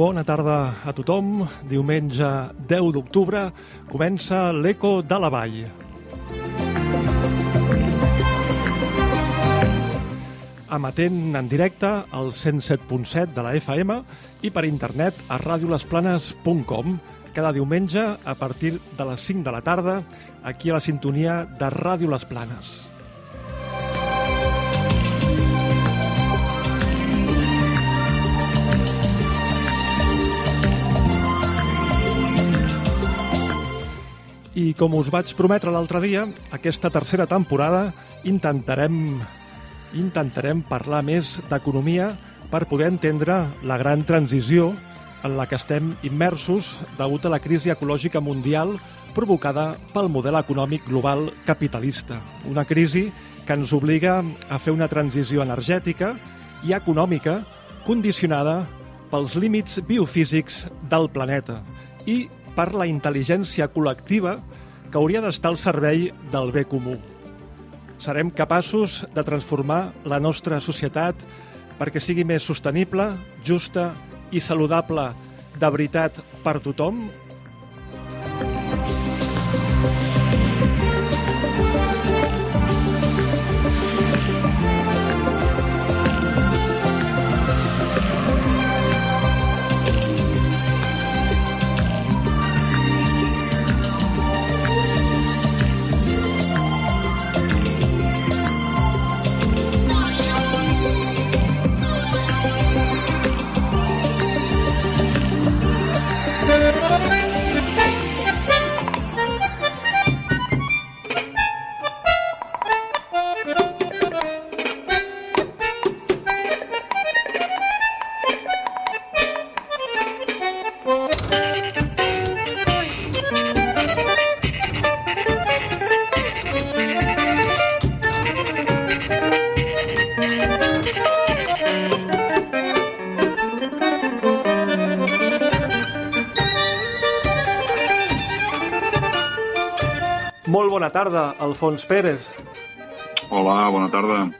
Bona tarda a tothom. Diumenge 10 d'octubre comença l'Eco de la Vall. Amatent en directe al 107.7 de la FM i per internet a radiolesplanes.com cada diumenge a partir de les 5 de la tarda aquí a la sintonia de Ràdio Les Planes. I com us vaig prometre l'altre dia, aquesta tercera temporada intentarem intentarem parlar més d'economia per poder entendre la gran transició en la que estem immersos degut a la crisi ecològica mundial provocada pel model econòmic global capitalista. Una crisi que ens obliga a fer una transició energètica i econòmica condicionada pels límits biofísics del planeta i per la intel·ligència col·lectiva que hauria d'estar al servei del bé comú. Serem capaços de transformar la nostra societat perquè sigui més sostenible, justa i saludable de veritat per tothom? Tarda, Alfons Pérez. Hola, bona tarda.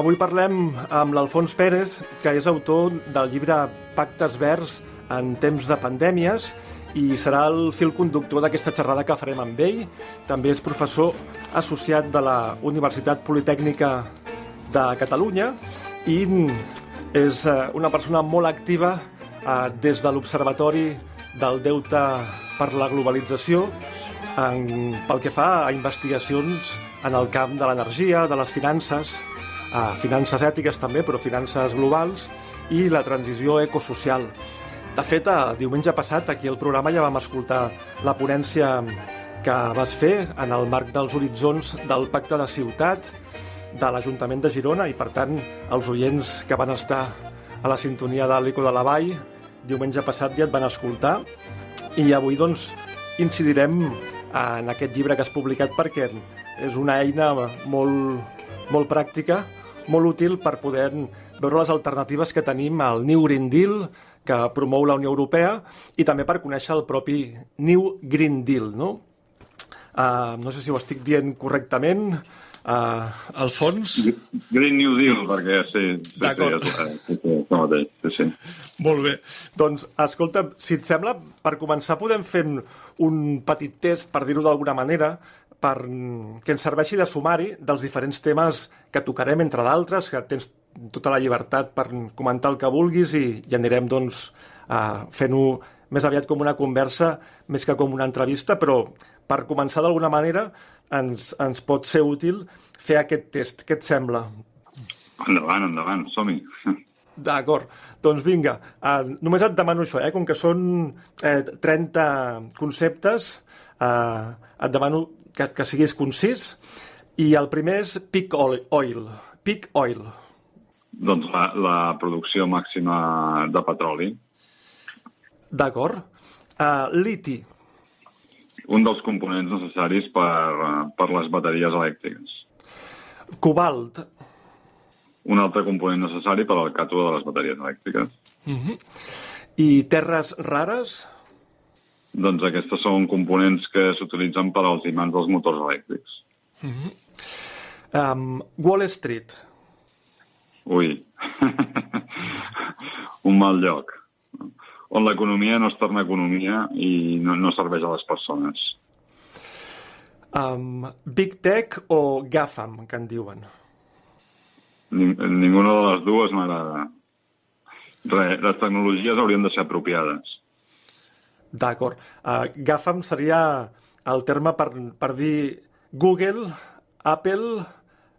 Avui parlem amb l'Alfons Pérez, que és autor del llibre pactes verds en temps de pandèmies i serà el fil conductor d'aquesta xerrada que farem amb ell. També és professor associat de la Universitat Politècnica de Catalunya i és eh, una persona molt activa eh, des de l'Observatori del Deute per la Globalització en, pel que fa a investigacions en el camp de l'energia, de les finances, eh, finances ètiques també, però finances globals, i la transició ecosocial. De fet, el diumenge passat aquí al programa ja vam escoltar la ponència que vas fer en el marc dels horitzons del Pacte de Ciutat de l'Ajuntament de Girona i, per tant, els oients que van estar a la sintonia de l'Eco de la Vall diumenge passat ja et van escoltar i avui, doncs, incidirem en aquest llibre que has publicat perquè és una eina molt, molt pràctica, molt útil per poder veure les alternatives que tenim al New Green Deal, que promou la Unió Europea, i també per conèixer el propi New Green Deal, no? Uh, no sé si ho estic dient correctament, uh, Alfons. Green New Deal, perquè sí, sí, sí, sí, sí, sí, sí. Molt bé. Doncs, escolta, si et sembla, per començar podem fer un petit test, per dir-ho d'alguna manera, per que ens serveixi de sumari dels diferents temes que tocarem, entre d'altres, que tens tota la llibertat per comentar el que vulguis i, i anirem, doncs, uh, fent-ho més aviat com una conversa més que com una entrevista, però per començar d'alguna manera ens, ens pot ser útil fer aquest test. Què et sembla? Endavant, endavant, som-hi. D'acord. Doncs vinga, uh, només et demano això, eh? com que són eh, 30 conceptes, uh, et demano que, que siguis concís, i el primer és peak oil. Peak oil. Doncs la, la producció màxima de petroli. D'acord. Uh, liti. Un dels components necessaris per, per les bateries elèctriques. Cobalt. Un altre component necessari per al càtode de les bateries elèctriques. Uh -huh. I terres rares? Doncs aquestes són components que s'utilitzen per als imants dels motors elèctrics. Uh -huh. um, Wall Street. Ui. Un mal lloc. On l'economia no es torna economia i no, no serveix a les persones. Um, Big Tech o GAFAM, que en diuen? Ning ninguna de les dues m'agrada. Les tecnologies haurien de ser apropiades. D'acord. Uh, GAFAM seria el terme per, per dir Google, Apple,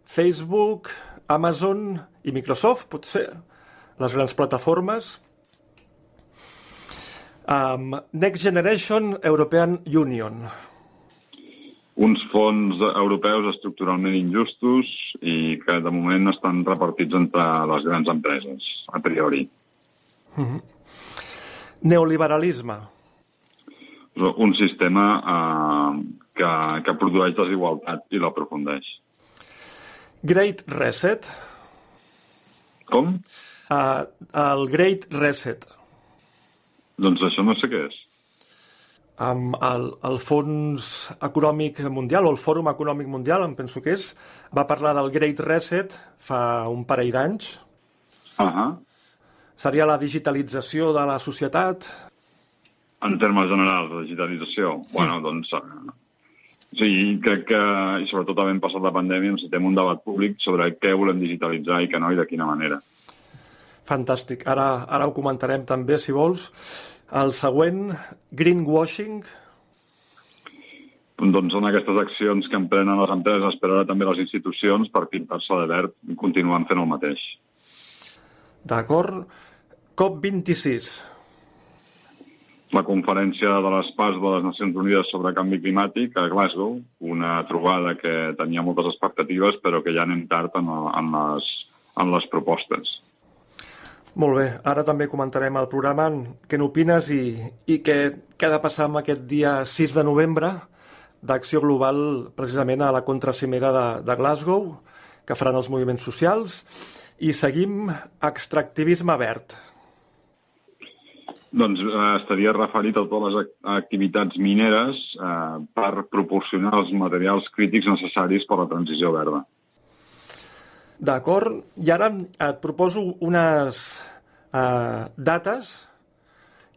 Facebook, Amazon i Microsoft, potser, les grans plataformes. Um, Next Generation European Union. Uns fons europeus estructuralment injustos i que de moment estan repartits entre les grans empreses, a priori. Uh -huh. Neoliberalisme. Un sistema eh, que, que produeix desigualtat i l'aprofundeix. Great Reset. Com? Uh, el Great Reset. Doncs això no sé què és. Um, el, el Fons Econòmic Mundial, o el Fòrum Econòmic Mundial, em penso que és, va parlar del Great Reset fa un parell d'anys. Uh -huh. Seria la digitalització de la societat? En termes generals, de digitalització? Mm. Bueno, doncs... Uh, sí, crec que, i sobretot havent passat la pandèmia, necessitem un debat públic sobre què volem digitalitzar i què no i de quina manera. Fantàstic. Ara, ara ho comentarem també, si vols. El següent, greenwashing. Doncs són aquestes accions que emprenen les empreses, però ara també les institucions, per pintar-se de verd i continuant fent el mateix. D'acord. COP26. La conferència de les parts de les Nacions Unides sobre canvi climàtic a Glasgow, una trobada que tenia moltes expectatives, però que ja anem tard en, en, les, en les propostes. Molt bé, ara també comentarem el programa què n'opines i, i què, què ha de passar amb aquest dia 6 de novembre d'acció global precisament a la contracimera de, de Glasgow, que faran els moviments socials, i seguim extractivisme verd. Doncs eh, estaria referit a totes les activitats mineres eh, per proporcionar els materials crítics necessaris per a la transició verda. D'acord. I ara et proposo unes, eh, dates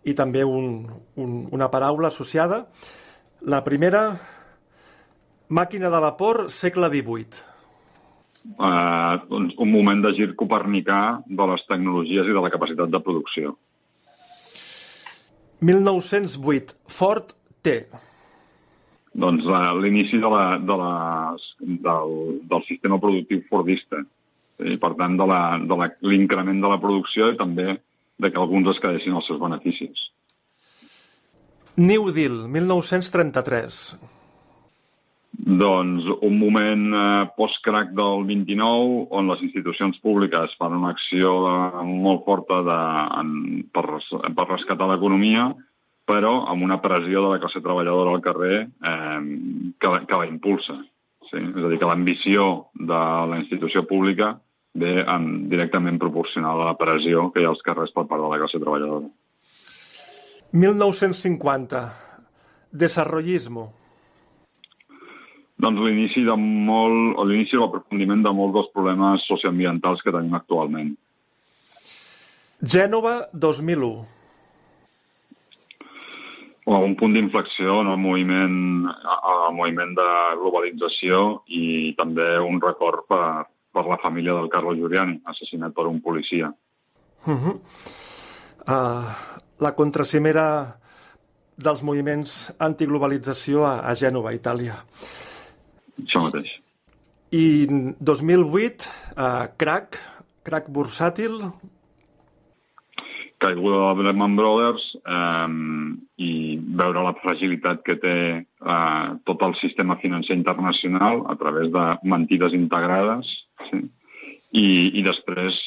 i també un, un, una paraula associada. La primera, màquina de vapor, segle XVIII. Eh, doncs un moment de gir copernicà de les tecnologies i de la capacitat de producció. 1908, Ford T. Doncs eh, l'inici de la, de les, del, del sistema productiu fordista i, per tant, de la- de la- l'increment de, de la producció i també de que alguns es quedessin els seus beneficis. New Deal, 1933. Doncs un moment eh, post-crac del 29 on les institucions públiques fan una acció de, molt forta de, en, per, per rescatar l'economia, però amb una pressió de la classe treballadora al carrer eh, que, la- que la impulsa. Sí? És a dir, que l'ambició de la institució pública ve en, directament proporcional a la pressió que hi ha als carrers per part de la classe treballadora. 1950. Desarrollismo. Doncs l'inici de molt, o l'inici de l'aprofundiment de molts dels problemes socioambientals que tenim actualment. Gènova, 2001. O un punt d'inflexió en el moviment, el moviment de globalització i també un record per, per la família del Carlos Giuliani, assassinat per un policia. Uh, la contracimera dels moviments antiglobalització a, a Gènova, Itàlia. Això mateix. I 2008, uh, crack, crack bursàtil, Caiguda de Lehman Brothers eh, i veure la fragilitat que té eh, tot el sistema financer internacional a través de mentides integrades sí? I, i després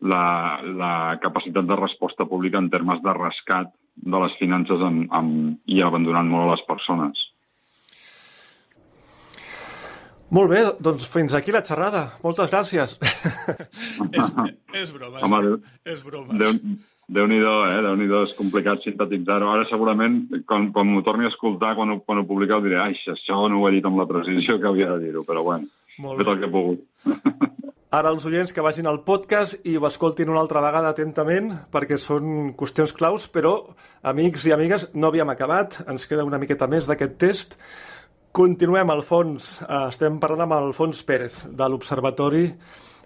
la, la capacitat de resposta pública en termes de rescat de les finances amb, amb, i abandonant molt a les persones. Molt bé, doncs fins aquí la xerrada. Moltes gràcies. és, és broma, Home, Déu, és broma. Déu, Déu-n'hi-do, eh? Déu-n'hi-do, és complicat sintetitzar-ho. Ara segurament, quan, quan m'ho torni a escoltar, quan ho, quan ho publiqueu, diré ai, això no ho he dit amb la precisió que havia de dir-ho, però bueno, Molt fet el que he pogut. Ara els oients que vagin al podcast i ho escoltin una altra vegada atentament, perquè són qüestions claus, però, amics i amigues, no havíem acabat. Ens queda una miqueta més d'aquest test. Continuem, Alfons. Eh, Estem parlant amb Alfons Pérez, de l'Observatori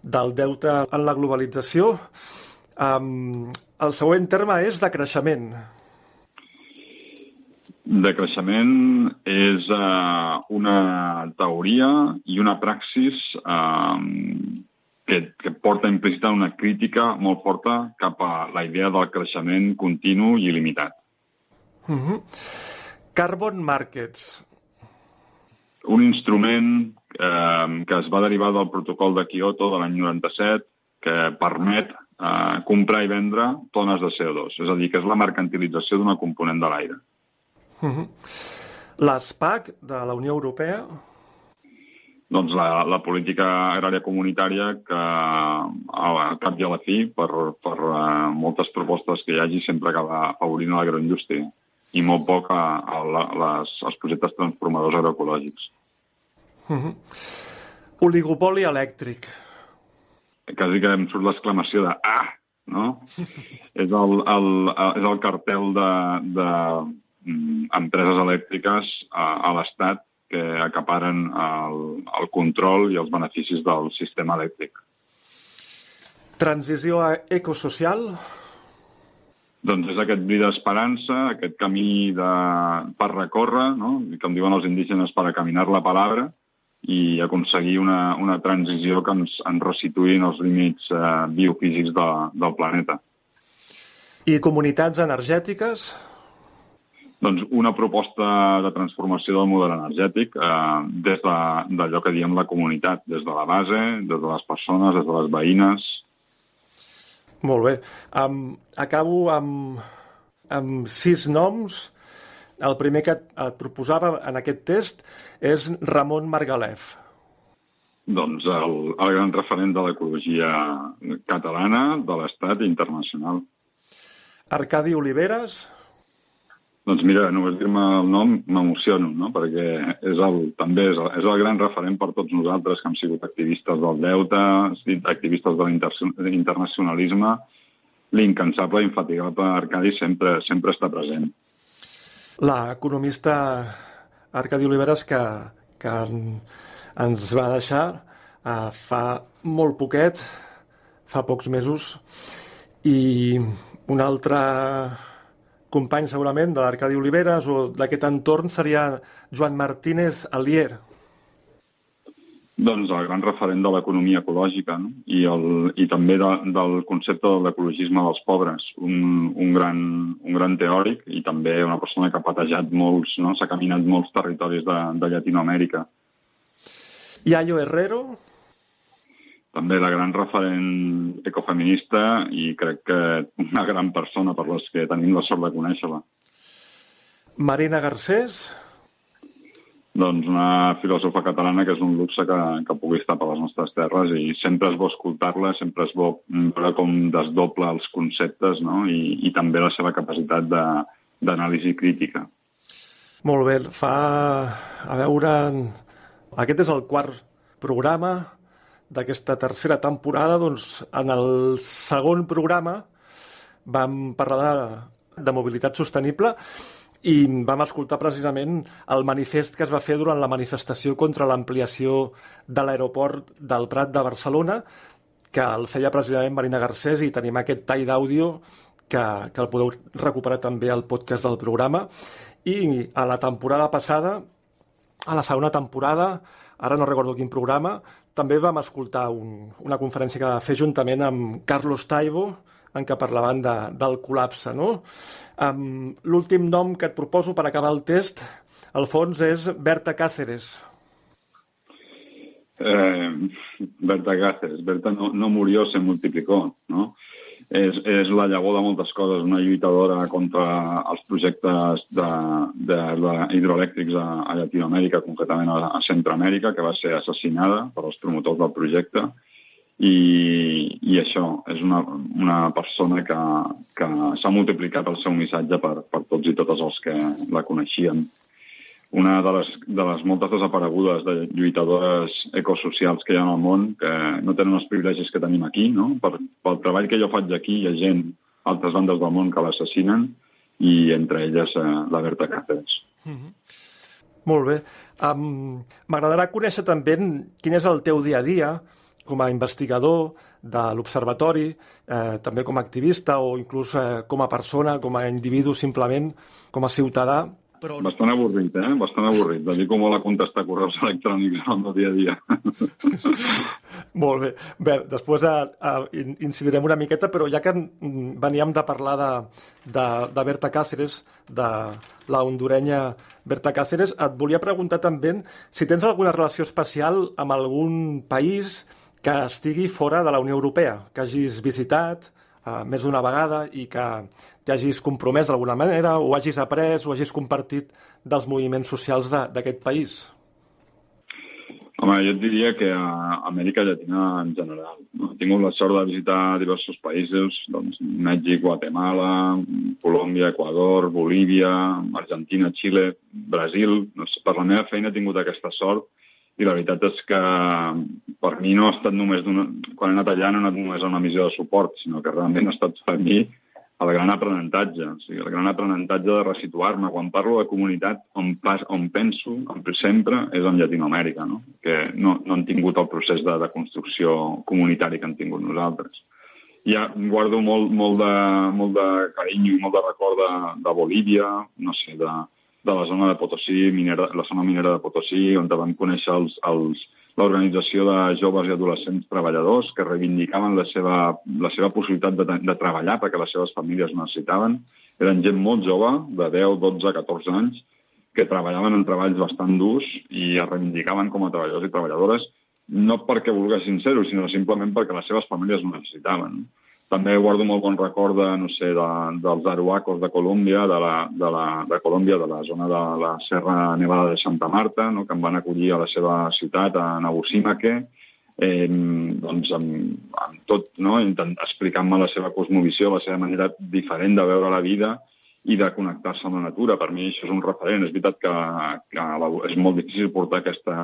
del Deute en la Globalització. Um, el següent terme és de creixement. De creixement és eh, una teoria i una praxis eh, que, que porta implícita una crítica molt forta cap a la idea del creixement continu i il·limitat. Carbon Markets. un instrument eh, que es va derivar del protocol de Kyoto de l'any 97 que permet eh, comprar i vendre tones de CO2, és a dir, que és la mercantilització d'una component de l'aire. L'ESPAC de la Unió Europea. Doncs la, la política agrària comunitària que al cap i a la fi, per, per uh, moltes propostes que hi hagi, sempre acaba afavorint l'agroindústria i molt poc a, a la, les, als projectes transformadors agroecològics. Oligopoli elèctric. Quasi que em surt l'exclamació de ah, no? és, el, el, és el cartel de, de mm, empreses elèctriques a, a l'Estat que acaparen el, el control i els beneficis del sistema elèctric. Transició a ecosocial. Doncs és aquest bri d'esperança, aquest camí de, per recórrer, no? Com diuen els indígenes, per a caminar la palabra, i aconseguir una, una transició que ens, ens resituïn els límits eh, biofísics de, del planeta. I comunitats energètiques. Doncs una proposta de transformació del model energètic eh, des d'allò de, d'allò que diem la comunitat, des de la base, des de les persones, des de les veïnes. Molt bé. Um, acabo amb, amb sis noms. El primer que et, proposava en aquest test és Ramon Margalef. Doncs el, el gran referent de l'ecologia catalana, de l'Estat i internacional. Arcadi Oliveres. Doncs mira, només dir-me el nom m'emociono, no? perquè és el, també és el, és el gran referent per tots nosaltres que hem sigut activistes del deute, activistes de l'internacionalisme l'incansable i infatigable Arcadi sempre, sempre està present. L'economista Arcadi Oliveres que, que ens va deixar uh, fa molt poquet, fa pocs mesos, i un altre company segurament de l'Arcadi Oliveres o d'aquest entorn seria Joan Martínez Alier. Doncs el gran referent de l'economia ecològica no? I, el, i també de, del concepte de l'ecologisme dels pobres. Un, un, gran, un gran teòric i també una persona que ha patejat molts, no? s'ha caminat molts territoris de, de Llatinoamèrica. Yayo Herrero? També la gran referent ecofeminista i crec que una gran persona per les que tenim la sort de conèixer-la. Marina Garcés? Doncs una filòsofa catalana que és un luxe que, que pugui estar per les nostres terres i sempre és bo escoltar-la, sempre és bo veure com desdobla els conceptes no? I, i també la seva capacitat d'anàlisi crítica. Molt bé, fa a veure... Aquest és el quart programa d'aquesta tercera temporada, doncs en el segon programa vam parlar de, de mobilitat sostenible i vam escoltar precisament el manifest que es va fer durant la manifestació contra l'ampliació de l'aeroport del Prat de Barcelona, que el feia precisament Marina Garcés i tenim aquest tall d'àudio que, que el podeu recuperar també al podcast del programa. I a la temporada passada, a la segona temporada, ara no recordo quin programa, també vam escoltar un, una conferència que va fer juntament amb Carlos Taibo, en què parlaven de, del col·lapse. No? Um, L'últim nom que et proposo per acabar el test, al fons, és Berta Cáceres. Eh, Berta Cáceres. Berta no, no murió, se multiplicó, no? És, és la llavor de moltes coses, una lluitadora contra els projectes de, de, de hidroelèctrics a, a Llatinoamèrica, concretament a, a Centroamèrica, que va ser assassinada per els promotors del projecte, i, i això és una, una persona que, que s'ha multiplicat el seu missatge per, per tots i totes els que la coneixien. Una de les, de les moltes desaparegudes de lluitadores ecosocials que hi ha el món, que no tenen els privilegis que tenim aquí, no? Per, pel treball que jo faig aquí hi ha gent a altres bandes del món que l'assassinen i entre elles eh, la Berta Cáceres. Mm -hmm. Molt bé. Um, conèixer també quin és el teu dia a dia, com a investigador de l'observatori, eh, també com a activista o inclús eh, com a persona, com a individu simplement, com a ciutadà. Però... Bastant avorrit, eh? Bastant avorrit. Dedico molt a contestar correus electrònics en el dia a dia. molt bé. Bé, després a, a, incidirem una miqueta, però ja que veníem de parlar de, de, de Berta Cáceres, de la hondurenya Berta Cáceres, et volia preguntar també si tens alguna relació especial amb algun país que estigui fora de la Unió Europea, que hagis visitat eh, més d'una vegada i que t'hagis compromès d'alguna manera o hagis après o hagis compartit dels moviments socials d'aquest país? Home, jo et diria que a Amèrica Llatina en general. No? He tingut la sort de visitar diversos països, doncs Mèxic, Guatemala, Colòmbia, Equador, Bolívia, Argentina, Xile, Brasil. No sé, per la meva feina he tingut aquesta sort i la veritat és que per mi no ha estat només una... quan he anat allà no he anat només a una missió de suport, sinó que realment ha estat per mi el gran aprenentatge, o sigui, el gran aprenentatge de resituar-me. Quan parlo de comunitat, on, pas, on penso sempre és en Llatinoamèrica, no? que no, no han tingut el procés de, de construcció comunitari que han tingut nosaltres. Ja guardo molt, molt, de, molt de carinyo i molt de record de, de Bolívia, no sé, de, de la zona de Potosí, minera, la zona minera de Potosí, on vam conèixer els, l'organització de joves i adolescents treballadors que reivindicaven la seva, la seva possibilitat de, de treballar perquè les seves famílies necessitaven. Eren gent molt jove, de 10, 12, 14 anys, que treballaven en treballs bastant durs i es reivindicaven com a treballadors i treballadores no perquè volguessin ser-ho, sinó simplement perquè les seves famílies ho necessitaven. També guardo molt bon record de, no sé, de, dels Aruacos de Colòmbia, de, la, de, la, de Colòmbia, de la zona de la Serra Nevada de Santa Marta, no? que em van acollir a la seva ciutat, a Nabusímaque, eh, doncs amb, amb tot, no? explicant-me la seva cosmovisió, la seva manera diferent de veure la vida i de connectar-se amb la natura. Per mi això és un referent. És veritat que, que és molt difícil portar aquesta,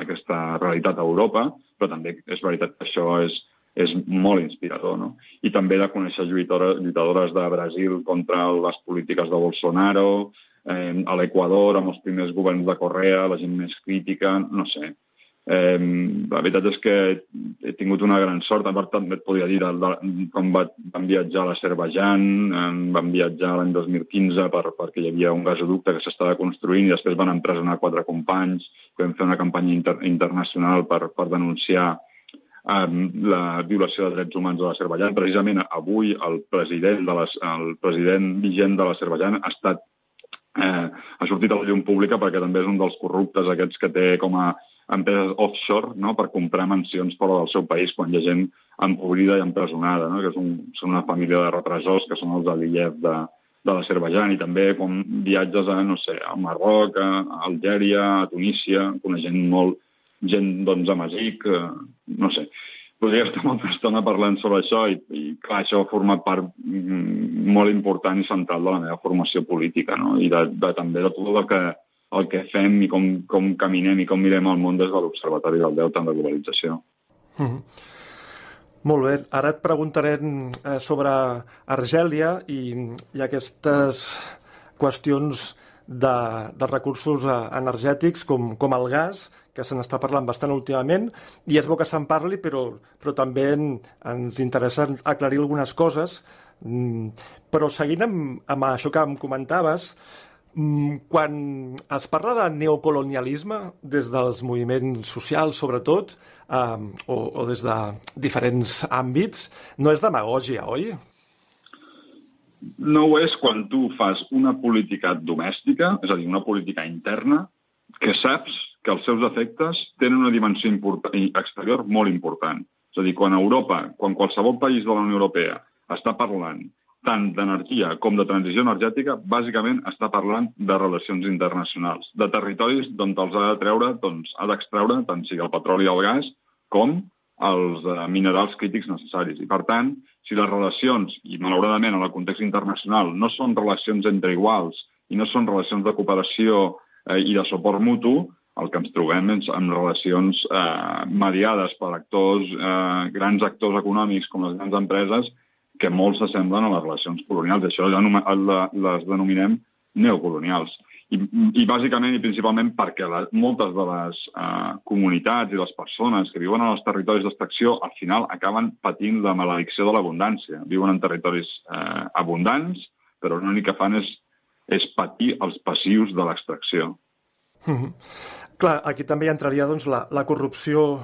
aquesta realitat a Europa, però també és veritat que això és, és molt inspirador, no? I també de conèixer lluitadores, lluitadores de Brasil contra les polítiques de Bolsonaro, eh, a l'Equador, amb els primers governs de Correa, la gent més crítica, no sé. Eh, la veritat és que he tingut una gran sort, a part també et podria dir de, de, com va, vam viatjar a l'Azerbaijan, eh, vam viatjar l'any 2015 per, perquè hi havia un gasoducte que s'estava construint i després van empresonar quatre companys, vam fer una campanya inter, internacional per, per denunciar eh, la violació de drets humans de l'Azerbaijan. Precisament avui el president, de les, el president vigent de l'Azerbaijan ha estat eh, ha sortit a la llum pública perquè també és un dels corruptes aquests que té com a empreses offshore no? per comprar mansions fora del seu país quan hi ha gent empobrida i empresonada, no? que és un, són una família de repressors que són els Aliyev de, de l'Azerbaijan i també quan viatges a, no sé, a Marroc, a Algèria, a Tunísia, coneixent molt gent doncs, a Masic, eh, no sé. Podria estar molta estona parlant sobre això i, i clar, això ha format part mm, molt important i central de la meva formació política no? i de, de, també de tot el que el que fem i com, com caminem i com mirem el món des de l'Observatori del Deute en la globalització. Mm -hmm. Molt bé. Ara et preguntaré eh, sobre Argèlia i, i aquestes qüestions de, de recursos eh, energètics com, com el gas, que se n'està parlant bastant últimament, i és bo que se'n parli, però, però també en, ens interessa aclarir algunes coses. Mm, però seguint amb, amb això que em comentaves, Mm, quan es parla de neocolonialisme des dels moviments socials, sobretot, eh, o, o des de diferents àmbits, no és demagògia, oi? No ho és quan tu fas una política domèstica, és a dir, una política interna, que saps que els seus efectes tenen una dimensió exterior molt important. És a dir, quan Europa, quan qualsevol país de la Unió Europea està parlant tant d'energia com de transició energètica, bàsicament està parlant de relacions internacionals, de territoris d'on els ha de treure, doncs ha d'extreure tant sigui el petroli i el gas com els eh, minerals crítics necessaris. I, per tant, si les relacions, i malauradament en el context internacional, no són relacions entre iguals i no són relacions de cooperació eh, i de suport mutu, el que ens trobem és amb relacions eh, mediades per actors, eh, grans actors econòmics com les grans empreses, que molt s'assemblen a les relacions colonials. Això les denominem neocolonials. I, i bàsicament i principalment perquè la, moltes de les eh, comunitats i les persones que viuen en els territoris d'extracció al final acaben patint la maledicció de l'abundància. Viuen en territoris eh, abundants, però l'únic que fan és, és patir els passius de l'extracció. Mm -hmm. Clar, aquí també hi entraria doncs, la, la corrupció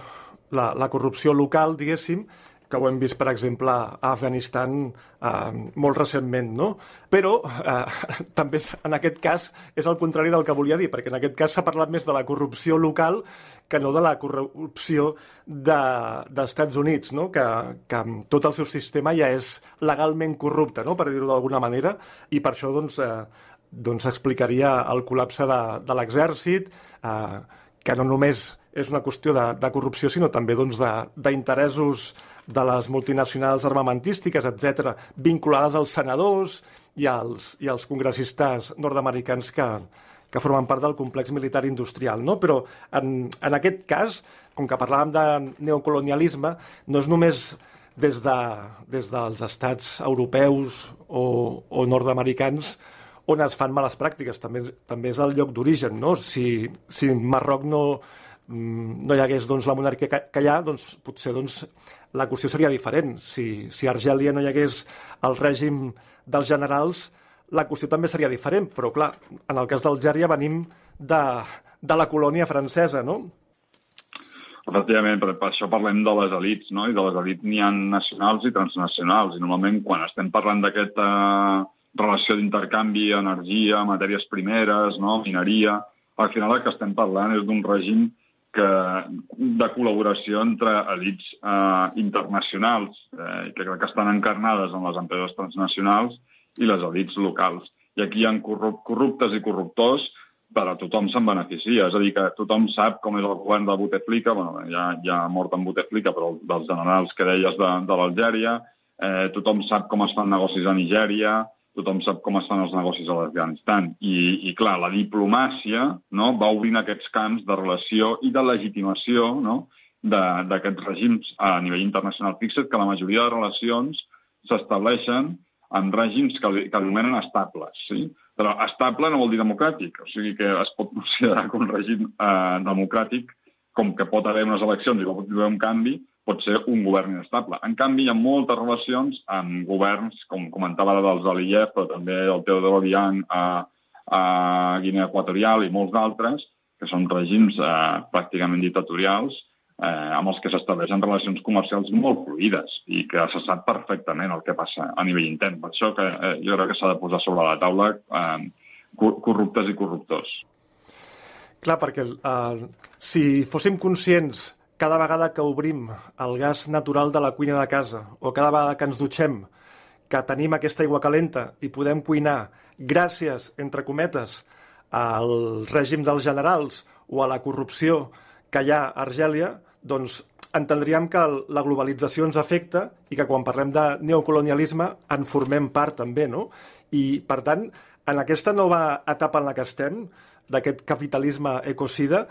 la, la corrupció local, diguéssim, que ho hem vist, per exemple, a Afganistan eh, molt recentment, no? Però eh, també en aquest cas és el contrari del que volia dir, perquè en aquest cas s'ha parlat més de la corrupció local que no de la corrupció de, dels Estats Units, no? que, que tot el seu sistema ja és legalment corrupte, no? per dir-ho d'alguna manera, i per això doncs, eh, doncs explicaria el col·lapse de, de l'exèrcit, eh, que no només és una qüestió de, de corrupció, sinó també doncs, d'interessos de les multinacionals armamentístiques, etc, vinculades als senadors i als, i als congressistes nord-americans que, que formen part del complex militar industrial. No? Però en, en aquest cas, com que parlàvem de neocolonialisme, no és només des, de, des dels estats europeus o, o nord-americans on es fan males pràctiques, també, també és el lloc d'origen. No? Si, si Marroc no, mm, no hi hagués doncs, la monarquia que, hi ha, doncs, potser doncs, la qüestió seria diferent. Si, si a Argèlia no hi hagués el règim dels generals, la qüestió també seria diferent. Però, clar, en el cas d'Algèria venim de, de la colònia francesa, no? Efectivament, per, per això parlem de les elites, no? I de les elites n'hi ha nacionals i transnacionals. I normalment, quan estem parlant d'aquesta relació d'intercanvi, energia, matèries primeres, no? mineria, al final el que estem parlant és d'un règim que, de col·laboració entre elits eh, internacionals eh, que crec que estan encarnades en les empreses transnacionals i les elits locals. I aquí hi ha corruptes i corruptors, però tothom se'n beneficia. És a dir, que tothom sap com és el govern de Bouteflika, bueno, ja, ja mort en Bouteflika, però dels generals que deies de, de l'Algèria, eh, tothom sap com es fan negocis a Nigèria, tothom sap com es fan els negocis a l'Afganistan. I, I, clar, la diplomàcia no, va obrint aquests camps de relació i de legitimació no, d'aquests règims a nivell internacional. Fixa't que la majoria de relacions s'estableixen en règims que, que anomenen estables. Sí? Però estable no vol dir democràtic, o sigui que es pot considerar com un règim eh, democràtic, com que pot haver unes eleccions i pot haver un canvi, pot ser un govern inestable. En canvi, hi ha moltes relacions amb governs, com comentava ara dels Aliyev, però també el Teodoro Obiang a, a Guinea Equatorial i molts d'altres, que són règims eh, pràcticament dictatorials, eh, amb els que s'estableixen relacions comercials molt fluides i que se sap perfectament el que passa a nivell intern. Per això que eh, jo crec que s'ha de posar sobre la taula eh, corruptes i corruptors. Clar, perquè eh, si fóssim conscients cada vegada que obrim el gas natural de la cuina de casa o cada vegada que ens dutxem que tenim aquesta aigua calenta i podem cuinar gràcies, entre cometes, al règim dels generals o a la corrupció que hi ha a Argèlia, doncs entendríem que la globalització ens afecta i que quan parlem de neocolonialisme en formem part també, no? I, per tant, en aquesta nova etapa en la que estem, d'aquest capitalisme ecocida,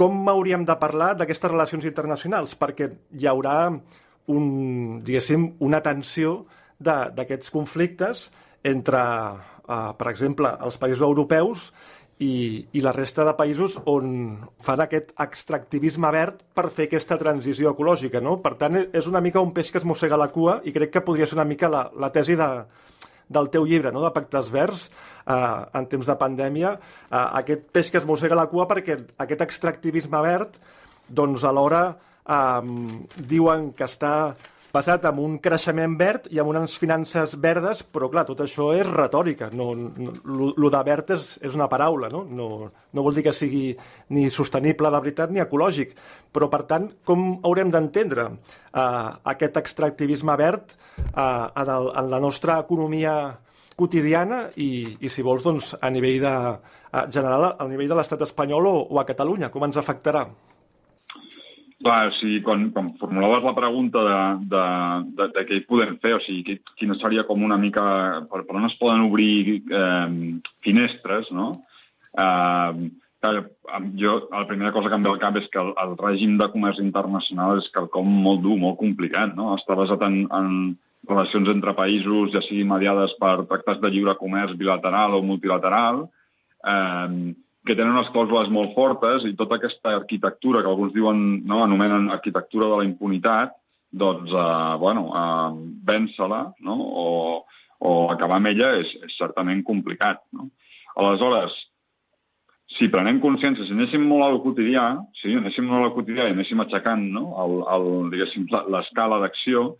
com hauríem de parlar d'aquestes relacions internacionals? Perquè hi haurà un, diguéssim, una tensió d'aquests conflictes entre, eh, per exemple, els països europeus i, i la resta de països on fan aquest extractivisme verd per fer aquesta transició ecològica. No? Per tant, és una mica un peix que es mossega la cua i crec que podria ser una mica la, la tesi de, del teu llibre, no? de Pactes Verds, eh, en temps de pandèmia, eh, aquest peix que es mossega la cua perquè aquest extractivisme verd, doncs alhora eh, diuen que està basat en un creixement verd i en unes finances verdes, però clar, tot això és retòrica. No, no, lo de verd és, és una paraula, no? no? No vol dir que sigui ni sostenible de veritat ni ecològic. Però, per tant, com haurem d'entendre uh, aquest extractivisme verd uh, en, el, en la nostra economia quotidiana i, i si vols, doncs, a nivell de, uh, general, a nivell de l'estat espanyol o, o a Catalunya, com ens afectarà? Clar, o sigui, quan, quan formulaves la pregunta de, de, de, de què hi podem fer, o sigui, quina seria com una mica... Per, per on es poden obrir eh, finestres, no? Eh, jo, la primera cosa que em ve al cap és que el, el règim de comerç internacional és quelcom molt dur, molt complicat, no? Està basat en, en relacions entre països, ja siguin mediades per tractats de lliure comerç bilateral o multilateral, eh, que tenen unes clàusules molt fortes i tota aquesta arquitectura que alguns diuen, no, anomenen arquitectura de la impunitat, doncs, eh, bueno, eh, vèncer-la no? o, o acabar amb ella és, és certament complicat. No? Aleshores, si prenem consciència, si anéssim molt al quotidià, si anéssim molt al quotidià i anéssim aixecant no? l'escala d'acció,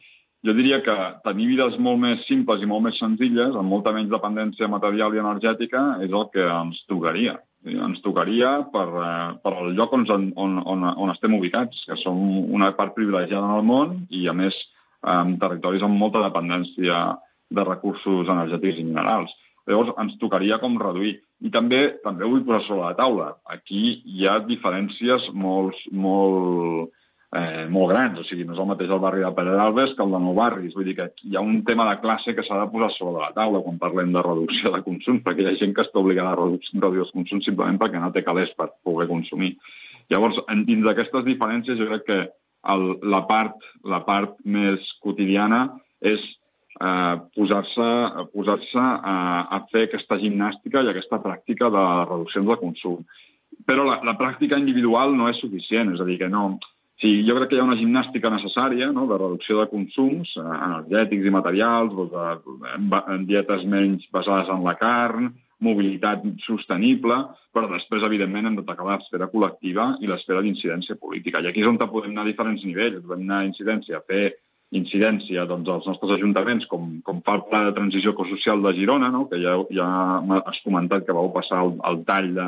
jo diria que tenir vides molt més simples i molt més senzilles, amb molta menys dependència material i energètica, és el que ens tocaria ens tocaria per, eh, per el lloc on, on, on, on estem ubicats, que som una part privilegiada en el món i, a més, en territoris amb molta dependència de recursos energètics i minerals. Llavors, ens tocaria com reduir. I també també vull posar sobre la taula. Aquí hi ha diferències molt, molt, eh, molt grans. O sigui, no és el mateix el barri de Pedralbes que el de Nou Barris. Vull dir que hi ha un tema de classe que s'ha de posar sobre la taula quan parlem de reducció de consum, perquè hi ha gent que està obligada a reduir els consums simplement perquè no té calés per poder consumir. Llavors, dins d'aquestes diferències, jo crec que el, la, part, la part més quotidiana és eh, posar-se posar, a, a fer aquesta gimnàstica i aquesta pràctica de reducció de consum. Però la, la pràctica individual no és suficient, és a dir, que no, Sí, jo crec que hi ha una gimnàstica necessària no? de reducció de consums eh, energètics i materials, doncs de, en dietes menys basades en la carn, mobilitat sostenible, però després, evidentment, hem d'atacar l'esfera col·lectiva i l'esfera d'incidència política. I aquí és on podem anar a diferents nivells. Podem anar a incidència, a fer incidència doncs, als nostres ajuntaments, com, com fa el Pla de Transició Ecosocial de Girona, no? que ja, ja has comentat que vau passar el, el tall de,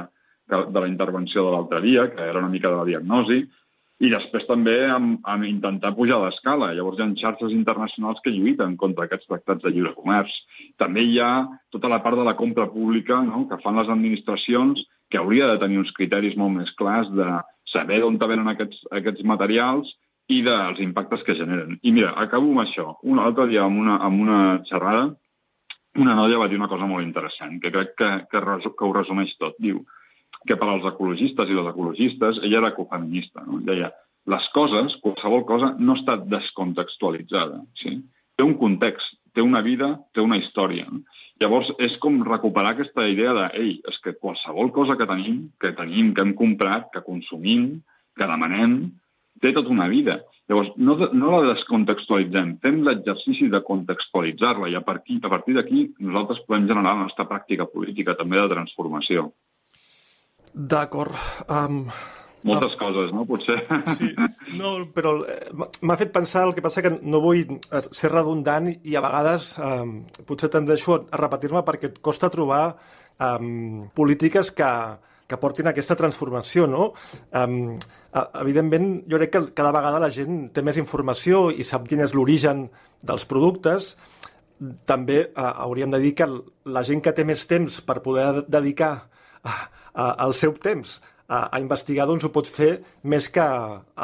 de la intervenció de l'altre dia, que era una mica de la diagnosi, i després també amb, amb intentar pujar l'escala. Llavors hi ha xarxes internacionals que lluiten contra aquests tractats de lliure comerç. També hi ha tota la part de la compra pública no? que fan les administracions que hauria de tenir uns criteris molt més clars de saber d'on venen aquests, aquests materials i dels impactes que generen. I mira, acabo amb això. Un altre dia, amb una, amb una xerrada, una noia va dir una cosa molt interessant, que crec que, que, que ho resumeix tot. Diu, que per als ecologistes i les ecologistes, ella era ecofeminista, no? deia, les coses, qualsevol cosa, no està descontextualitzada. Sí? Té un context, té una vida, té una història. Llavors, és com recuperar aquesta idea de, ei, és que qualsevol cosa que tenim, que tenim, que hem comprat, que consumim, que demanem, té tota una vida. Llavors, no, no la descontextualitzem, fem l'exercici de contextualitzar-la i a partir, a partir d'aquí nosaltres podem generar la nostra pràctica política també de transformació. D'acord. Um, moltes coses, no? Potser. Sí, no, però eh, m'ha fet pensar, el que passa que no vull eh, ser redundant i a vegades eh, potser tendeixo a repetir-me perquè et costa trobar eh, polítiques que, que portin aquesta transformació, no? Um, evidentment, jo crec que cada vegada la gent té més informació i sap quin és l'origen dels productes. També uh, hauríem de dir que la gent que té més temps per poder dedicar uh, el seu temps a, a investigar doncs, ho pot fer més que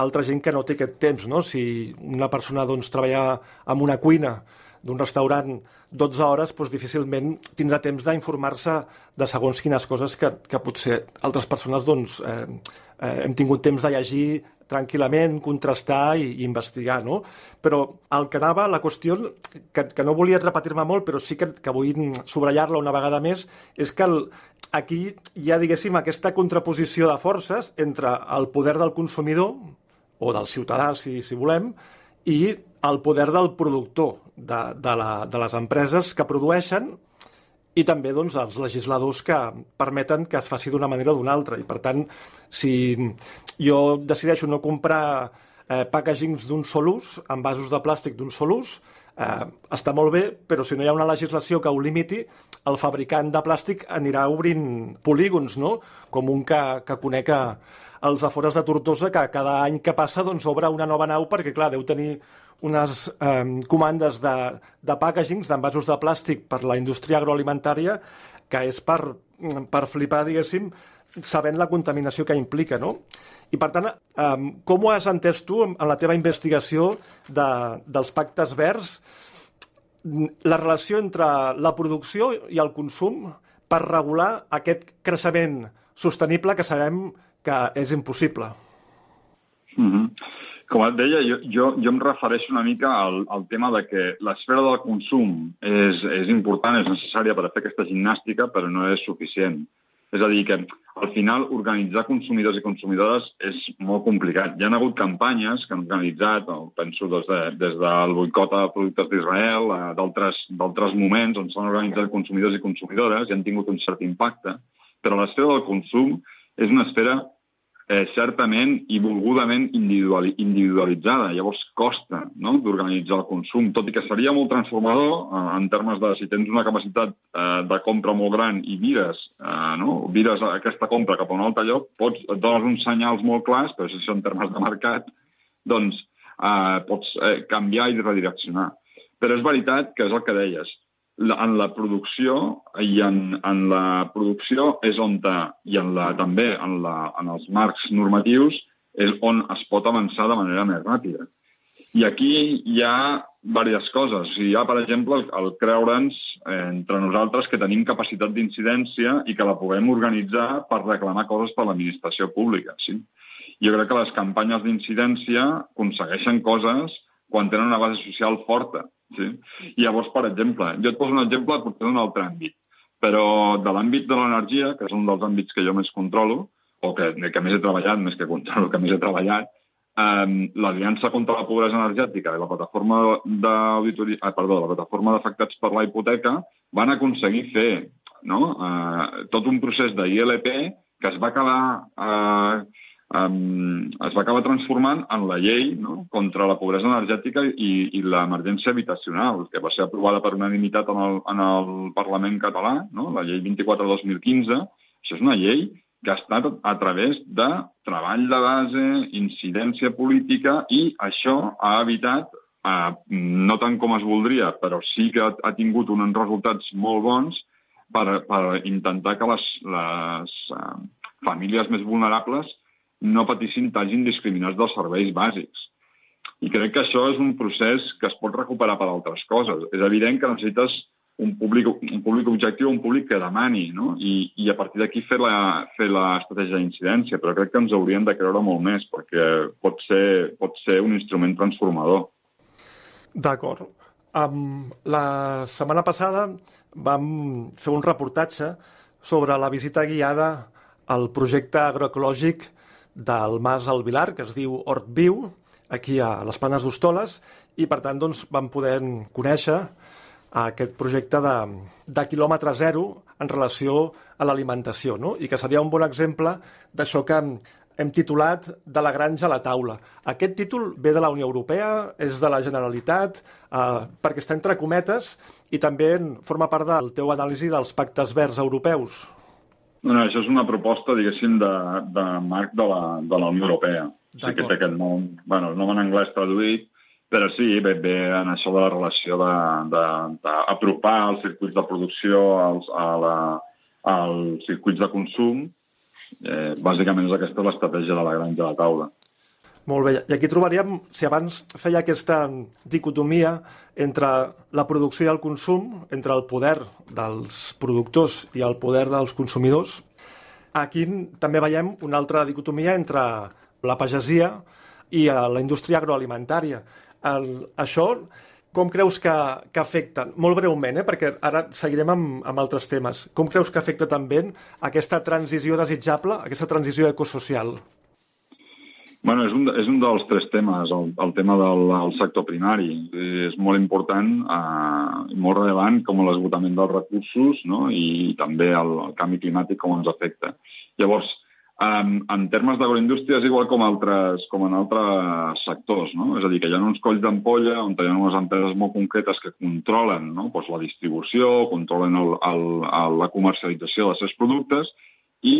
altra gent que no té aquest temps. No? Si una persona doncs, treballa en una cuina d'un restaurant 12 hores, doncs difícilment tindrà temps d'informar-se de segons quines coses que, que potser altres persones doncs, eh, eh, hem tingut temps de llegir tranquil·lament, contrastar i, i investigar, no? Però el que anava, la qüestió, que, que no volia repetir-me molt, però sí que, que vull subratllar-la una vegada més, és que el, aquí hi ha, diguéssim, aquesta contraposició de forces entre el poder del consumidor, o del ciutadà, si, si volem, i el poder del productor, de, de, la, de les empreses que produeixen i també doncs, els legisladors que permeten que es faci d'una manera o d'una altra. I, per tant, si jo decideixo no comprar eh, packagings d'un sol ús, envasos de plàstic d'un sol ús, eh, està molt bé, però si no hi ha una legislació que ho limiti, el fabricant de plàstic anirà obrint polígons, no? Com un que, que conec a, als afores de Tortosa, que cada any que passa doncs, obre una nova nau perquè, clar, deu tenir unes eh, comandes de, de packagings, d'envasos de plàstic per la indústria agroalimentària, que és per, per flipar, diguéssim, sabent la contaminació que implica, no? I, per tant, eh, com ho has entès tu en la teva investigació de, dels pactes verds, la relació entre la producció i el consum per regular aquest creixement sostenible que sabem que és impossible? Mm -hmm. Com et deia, jo, jo, jo em refereixo una mica al, al tema de que l'esfera del consum és, és important, és necessària per fer aquesta gimnàstica, però no és suficient. És a dir, que al final organitzar consumidors i consumidores és molt complicat. Hi ha hagut campanyes que han organitzat, penso des, de, des del boicot a productes d'Israel, d'altres moments on s'han organitzat consumidors i consumidores i han tingut un cert impacte, però l'esfera del consum és una esfera eh, certament i volgudament individualitzada. Llavors costa no? d'organitzar el consum, tot i que seria molt transformador eh, en termes de si tens una capacitat eh, de compra molt gran i vires, eh, no? vires aquesta compra cap a un altre lloc, pots, et dones uns senyals molt clars, però això en termes de mercat, doncs eh, pots eh, canviar i redireccionar. Però és veritat que és el que deies, en la producció i en, en la producció és on, te, i en la, també en, la, en els marcs normatius és on es pot avançar de manera més ràpida. I aquí hi ha diverses coses. Hi ha, per exemple, el, el creure'ns eh, entre nosaltres que tenim capacitat d'incidència i que la puguem organitzar per reclamar coses per l'administració pública. Sí? Jo crec que les campanyes d'incidència aconsegueixen coses quan tenen una base social forta Sí? I llavors, per exemple, jo et poso un exemple potser d'un altre àmbit, però de l'àmbit de l'energia, que és un dels àmbits que jo més controlo, o que, que més he treballat, més que controlo, que més he treballat, eh, l'Aliança contra la Pobresa Energètica i la plataforma d'auditoria, ah, perdó, la plataforma d'afectats per la hipoteca van aconseguir fer no? eh, tot un procés d'ILP que es va acabar eh, es va acabar transformant en la llei no? contra la pobresa energètica i, i l'emergència habitacional, que va ser aprovada per unanimitat en el, en el Parlament català, no? la llei 24-2015. Això és una llei que ha estat a través de treball de base, incidència política, i això ha evitat, eh, no tant com es voldria, però sí que ha, ha tingut uns resultats molt bons per, per intentar que les, les eh, famílies més vulnerables no patissin talls indiscriminats dels serveis bàsics. I crec que això és un procés que es pot recuperar per altres coses. És evident que necessites un públic, un públic objectiu, un públic que demani, no? I, i a partir d'aquí fer l'estratègia d'incidència, però crec que ens hauríem de creure molt més, perquè pot ser, pot ser un instrument transformador. D'acord. Um, la setmana passada vam fer un reportatge sobre la visita guiada al projecte agroecològic del Mas al Vilar, que es diu Hort Viu, aquí a les Planes d'Hostoles, i per tant doncs, vam poder conèixer aquest projecte de, de quilòmetre zero en relació a l'alimentació, no? i que seria un bon exemple d'això que hem titulat De la granja a la taula. Aquest títol ve de la Unió Europea, és de la Generalitat, eh, perquè està entre cometes i també forma part del teu anàlisi dels pactes verds europeus. No, això és una proposta, diguéssim, de, de marc de la, de la Unió Europea. Sí que té aquest nom, bueno, el nom en anglès traduït, però sí, ve, ve en això de la relació d'apropar els circuits de producció als, a la, als circuits de consum. Eh, bàsicament és aquesta l'estratègia de la granja de la taula. Molt bé. I aquí trobaríem, si abans feia aquesta dicotomia entre la producció i el consum, entre el poder dels productors i el poder dels consumidors, aquí també veiem una altra dicotomia entre la pagesia i la indústria agroalimentària. El, això com creus que, que afecta, molt breument, eh, perquè ara seguirem amb, amb altres temes, com creus que afecta també aquesta transició desitjable, aquesta transició ecosocial? Bueno, és un, és un dels tres temes, el, el tema del el sector primari. És molt important eh, molt relevant com l'esgotament dels recursos no? i també el, el canvi climàtic com ens afecta. Llavors, en, en termes d'agroindústria és igual com, altres, com en altres sectors, no? És a dir, que hi ha uns colls d'ampolla on hi ha unes empreses molt concretes que controlen no? pues la distribució, controlen el, el, el, la comercialització dels seus productes i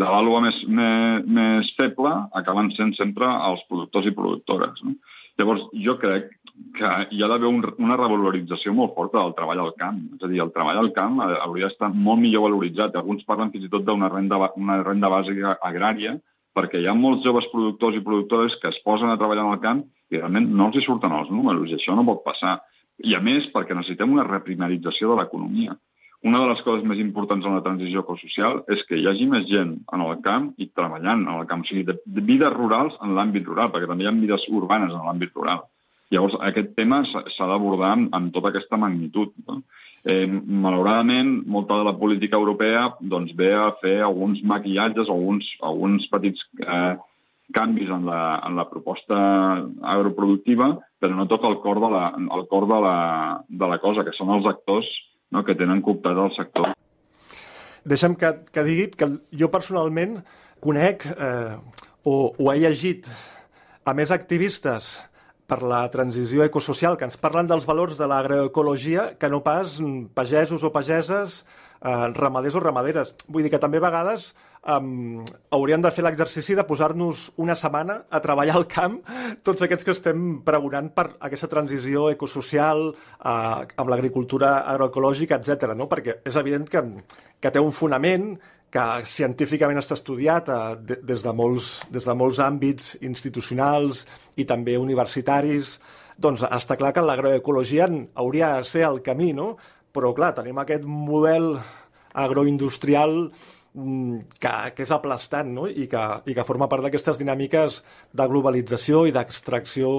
la vàlua més, més, més feble acaben sent sempre els productors i productores. No? Llavors, jo crec que hi ha d'haver un, una revalorització molt forta del treball al camp. És a dir, el treball al camp hauria d'estar molt millor valoritzat. Alguns parlen fins i tot d'una renda, una renda bàsica agrària, perquè hi ha molts joves productors i productores que es posen a treballar el camp i realment no els hi surten els números, i això no pot passar. I a més, perquè necessitem una reprimarització de l'economia. Una de les coses més importants en la transició ecosocial és que hi hagi més gent en el camp i treballant en el camp. O sigui, de, de vides rurals en l'àmbit rural, perquè també hi ha vides urbanes en l'àmbit rural. Llavors, aquest tema s'ha d'abordar amb, amb tota aquesta magnitud. No? Eh, malauradament, molta de la política europea doncs, ve a fer alguns maquillatges, alguns, alguns petits eh, canvis en la, en la proposta agroproductiva, però no toca el cor de la, el cor de la, de la cosa, que són els actors no, que tenen cooptat el sector. Deixa'm que, que digui que jo personalment conec eh, o, o he llegit a més activistes per la transició ecosocial, que ens parlen dels valors de l'agroecologia, que no pas pagesos o pageses, eh, ramaders o ramaderes. Vull dir que també a vegades um, hauríem de fer l'exercici de posar-nos una setmana a treballar al camp tots aquests que estem pregonant per aquesta transició ecosocial eh, amb l'agricultura agroecològica, etc. no? perquè és evident que, que té un fonament que científicament està estudiat eh, des, de molts, des de molts àmbits institucionals i també universitaris, doncs està clar que l'agroecologia hauria de ser el camí, no? Però, clar, tenim aquest model agroindustrial que, que és aplastant no? I, que, i que forma part d'aquestes dinàmiques de globalització i d'extracció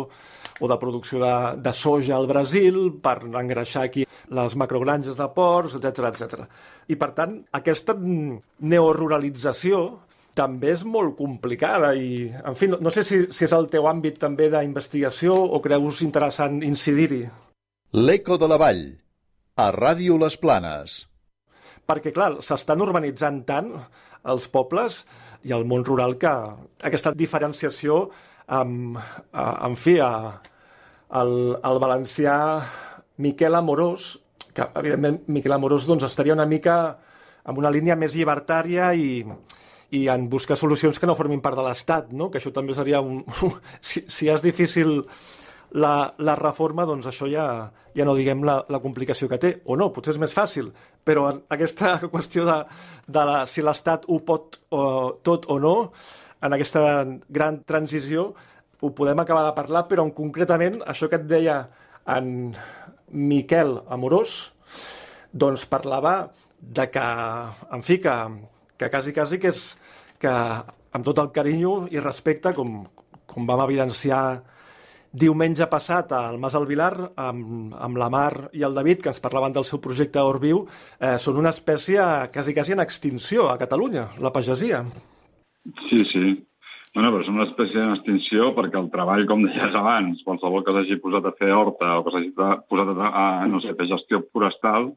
o de producció de, de soja al Brasil per engreixar aquí les macrogranges de porcs, etc etc. I, per tant, aquesta neoruralització també és molt complicada i, en fi, no, no sé si, si és el teu àmbit també d'investigació o creus interessant incidir-hi. L'Eco de la Vall, a Ràdio Les Planes. Perquè, clar, s'estan urbanitzant tant els pobles i el món rural que aquesta diferenciació, amb, en fi, a, el, el valencià Miquel Amorós, que evidentment Miquel Amorós doncs, estaria una mica amb una línia més llibertària i, i en buscar solucions que no formin part de l'Estat, no? que això també seria un... si, si és difícil la, la reforma, doncs això ja, ja no diguem la, la complicació que té, o no, potser és més fàcil, però en aquesta qüestió de, de la, si l'Estat ho pot o, tot o no, en aquesta gran transició, ho podem acabar de parlar, però en concretament això que et deia en Miquel Amorós, doncs parlava de que, en fi, que, que quasi, quasi que és que amb tot el carinyo i respecte, com, com vam evidenciar diumenge passat al Mas al Vilar, amb, amb la Mar i el David, que ens parlaven del seu projecte Orviu, eh, són una espècie quasi, quasi en extinció a Catalunya, la pagesia. Sí, sí. Bueno, però és una espècie en extinció perquè el treball, com deies abans, qualsevol que s'hagi posat a fer horta o que s'hagi posat a, a, no sé, fer gestió forestal,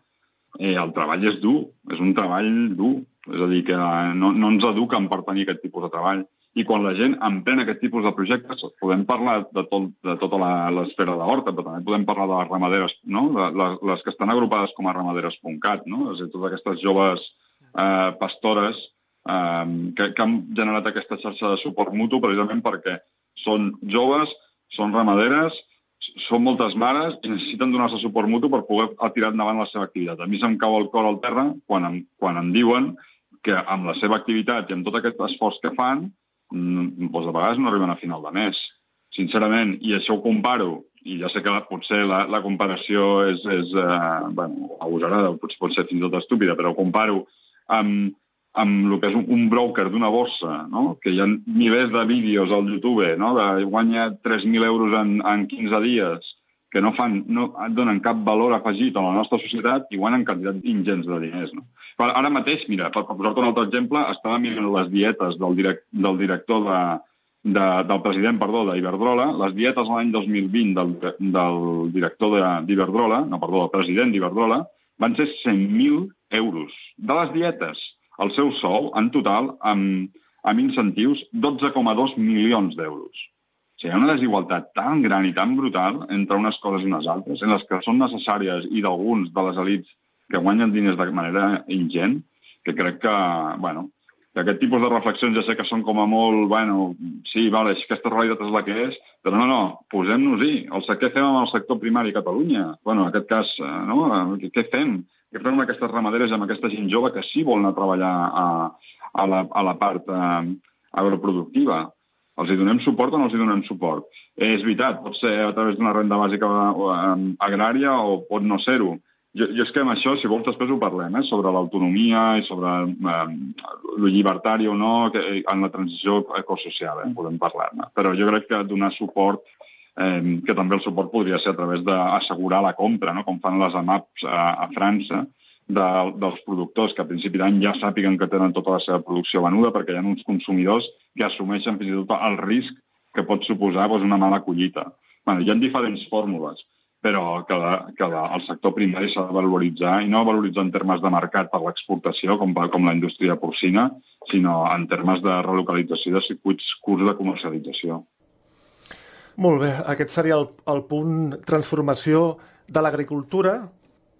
eh, el treball és dur, és un treball dur. És a dir, que no, no ens eduquen per tenir aquest tipus de treball i quan la gent emprèn aquest tipus de projectes, podem parlar de, tot, de tota l'esfera de l'horta, però també podem parlar de les ramaderes, no? de, les, les que estan agrupades com a ramaderes.cat, no? és a dir, totes aquestes joves eh, pastores eh, que, que han generat aquesta xarxa de suport mutu precisament perquè són joves, són ramaderes, són moltes mares i necessiten donar-se suport mutu per poder tirar endavant la seva activitat. A mi se'm cau el cor al terra quan em, quan em diuen que amb la seva activitat i amb tot aquest esforç que fan doncs de vegades no arriben a final de mes, sincerament, i això ho comparo, i ja sé que potser la, la comparació és, és eh, bueno, abusarada, potser pot ser fins i tot estúpida, però ho comparo amb, amb el que és un, un broker d'una borsa, no? que hi ha milers de vídeos al YouTube, no? de guanya 3.000 euros en, en 15 dies, que no, fan, no donen cap valor afegit a la nostra societat i guanyen quantitats ingents de diners. No? Però ara mateix, mira, per, per posar-te un altre exemple, estava mirant les dietes del, direct, del director de, de, del president, perdó, d'Iberdrola, les dietes l'any 2020 del, del director d'Iberdrola, no, perdó, del president d'Iberdrola, van ser 100.000 euros. De les dietes, el seu sou, en total, amb, amb incentius, 12,2 milions d'euros. O sigui, hi ha una desigualtat tan gran i tan brutal entre unes coses i unes altres, en les que són necessàries i d'alguns de les elites que guanyen diners de manera ingent, que crec que, bueno, que aquest tipus de reflexions ja sé que són com a molt, bueno, sí, vale, aquesta realitat és la que és, però no, no, posem-nos-hi. Què fem amb el sector primari a Catalunya? Bueno, en aquest cas, eh, no? Què, fem? Què fem amb aquestes ramaderes amb aquesta gent jove que sí vol anar a treballar a, a, la, a la part eh, agroproductiva? Els hi donem suport o no els hi donem suport? És veritat, pot ser a través d'una renda bàsica eh, agrària o pot no ser-ho. Jo, jo és que amb això, si vols, després ho parlem, eh, sobre l'autonomia i sobre eh, llibertari o no que, en la transició ecosocial, eh, podem parlar-ne. Però jo crec que donar suport, eh, que també el suport podria ser a través d'assegurar la compra, no? com fan les AMAPs a, a França, de, dels productors que a principi d'any ja sàpiguen que tenen tota la seva producció venuda perquè hi ha uns consumidors que assumeixen fins i tot el risc que pot suposar doncs, una mala collita. Bueno, hi ha diferents fórmules, però que, la, que la, el sector primari s'ha de valoritzar, i no valoritzar en termes de mercat per l'exportació, com, com la indústria porcina, sinó en termes de relocalització de circuits curts de comercialització. Molt bé, aquest seria el, el punt transformació de l'agricultura,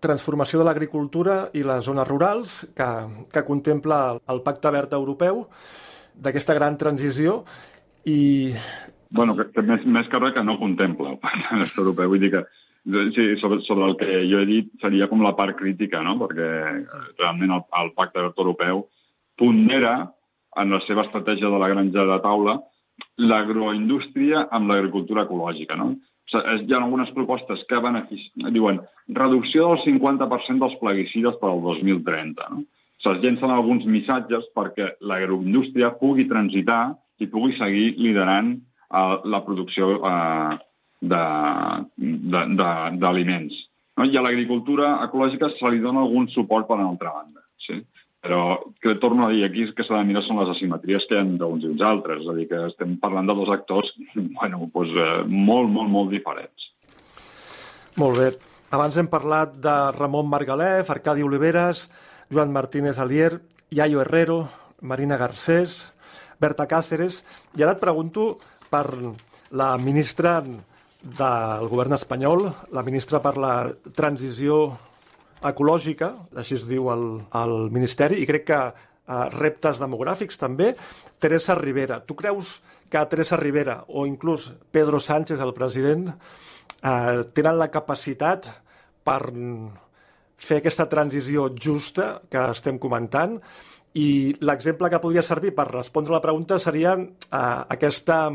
transformació de l'agricultura i les zones rurals que, que contempla el Pacte Verd Europeu d'aquesta gran transició i... Bueno, que, que més, més que res que no contempla el Pacte Europeu. Vull dir que sí, sobre, sobre el que jo he dit seria com la part crítica, no? perquè realment el, el Pacte Verd Europeu pondera en la seva estratègia de la granja de taula l'agroindústria amb l'agricultura ecològica. No? hi ha algunes propostes que beneficien, diuen reducció del 50% dels plaguicides per al 2030. No? Se'ls llencen alguns missatges perquè l'agroindústria pugui transitar i pugui seguir liderant uh, la producció uh, d'aliments. No? I a l'agricultura ecològica se li dona algun suport per altra banda. Sí? Però, que torno a dir, aquí que s'ha de mirar són les asimetries que hi ha d'uns i uns altres. És a dir, que estem parlant de dos actors bueno, doncs, eh, molt, molt, molt diferents. Molt bé. Abans hem parlat de Ramon Margalef, Arcadi Oliveres, Joan Martínez Alier, Iaio Herrero, Marina Garcés, Berta Cáceres, i ara et pregunto per la ministra del govern espanyol, la ministra per la transició ecològica, així es diu el, el Ministeri, i crec que eh, reptes demogràfics també, Teresa Rivera. Tu creus que Teresa Rivera o inclús Pedro Sánchez, el president, eh, tenen la capacitat per fer aquesta transició justa que estem comentant i l'exemple que podria servir per respondre la pregunta seria eh, aquesta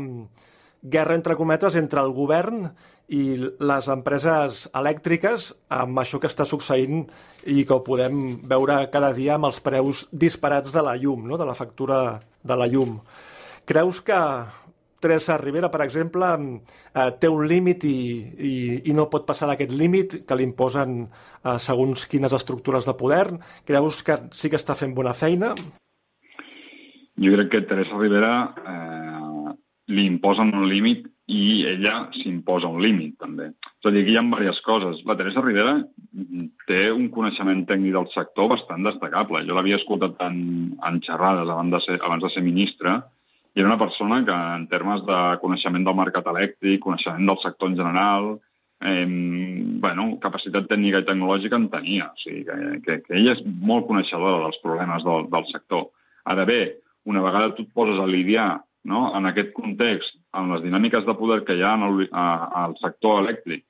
guerra entre cometes entre el govern i les empreses elèctriques amb això que està succeint i que ho podem veure cada dia amb els preus disparats de la llum, no? de la factura de la llum. Creus que Teresa Rivera, per exemple, eh, té un límit i, i, i no pot passar d'aquest límit que li imposen eh, segons quines estructures de poder? Creus que sí que està fent bona feina? Jo crec que Teresa Rivera eh, li imposen un límit i ella s'imposa un límit, també. És a dir, aquí hi ha diverses coses. La Teresa Rivera té un coneixement tècnic del sector bastant destacable. Jo l'havia escoltat en, en xerrades abans de, ser, abans de ser ministre i era una persona que, en termes de coneixement del mercat elèctric, coneixement del sector en general, eh, bueno, capacitat tècnica i tecnològica en tenia. O sigui, que, que, que ella és molt coneixedora dels problemes del, del sector. Ara bé, una vegada tu et poses a lidiar no? en aquest context, amb les dinàmiques de poder que hi ha en el, a, al sector elèctric,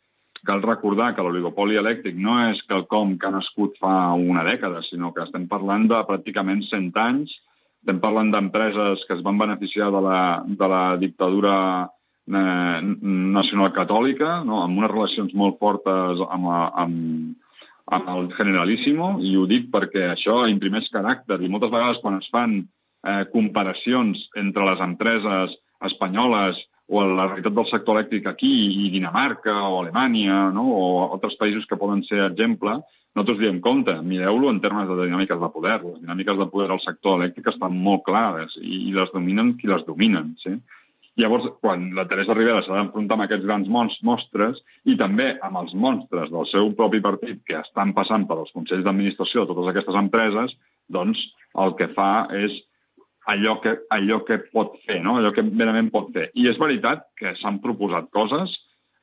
cal recordar que l'oligopoli elèctric no és quelcom que ha nascut fa una dècada, sinó que estem parlant de pràcticament 100 anys estem parlant d'empreses que es van beneficiar de la, de la dictadura eh, nacional catòlica, no? amb unes relacions molt fortes amb, la, amb, amb el Generalíssimo, i ho dic perquè això imprimeix caràcter, i moltes vegades quan es fan eh, comparacions entre les empreses espanyoles o la realitat del sector elèctric aquí i Dinamarca o Alemanya no? o altres països que poden ser exemple, nosaltres diem, compte, mireu-lo en termes de dinàmiques de poder. Les dinàmiques de poder al sector elèctric estan molt clares i, i les dominen qui les dominen. Sí? Llavors, quan la Teresa Rivera s'ha d'enfrontar amb aquests grans monstres i també amb els monstres del seu propi partit que estan passant per als consells d'administració de totes aquestes empreses, doncs el que fa és allò que, allò que pot fer, no? allò que verament pot fer. I és veritat que s'han proposat coses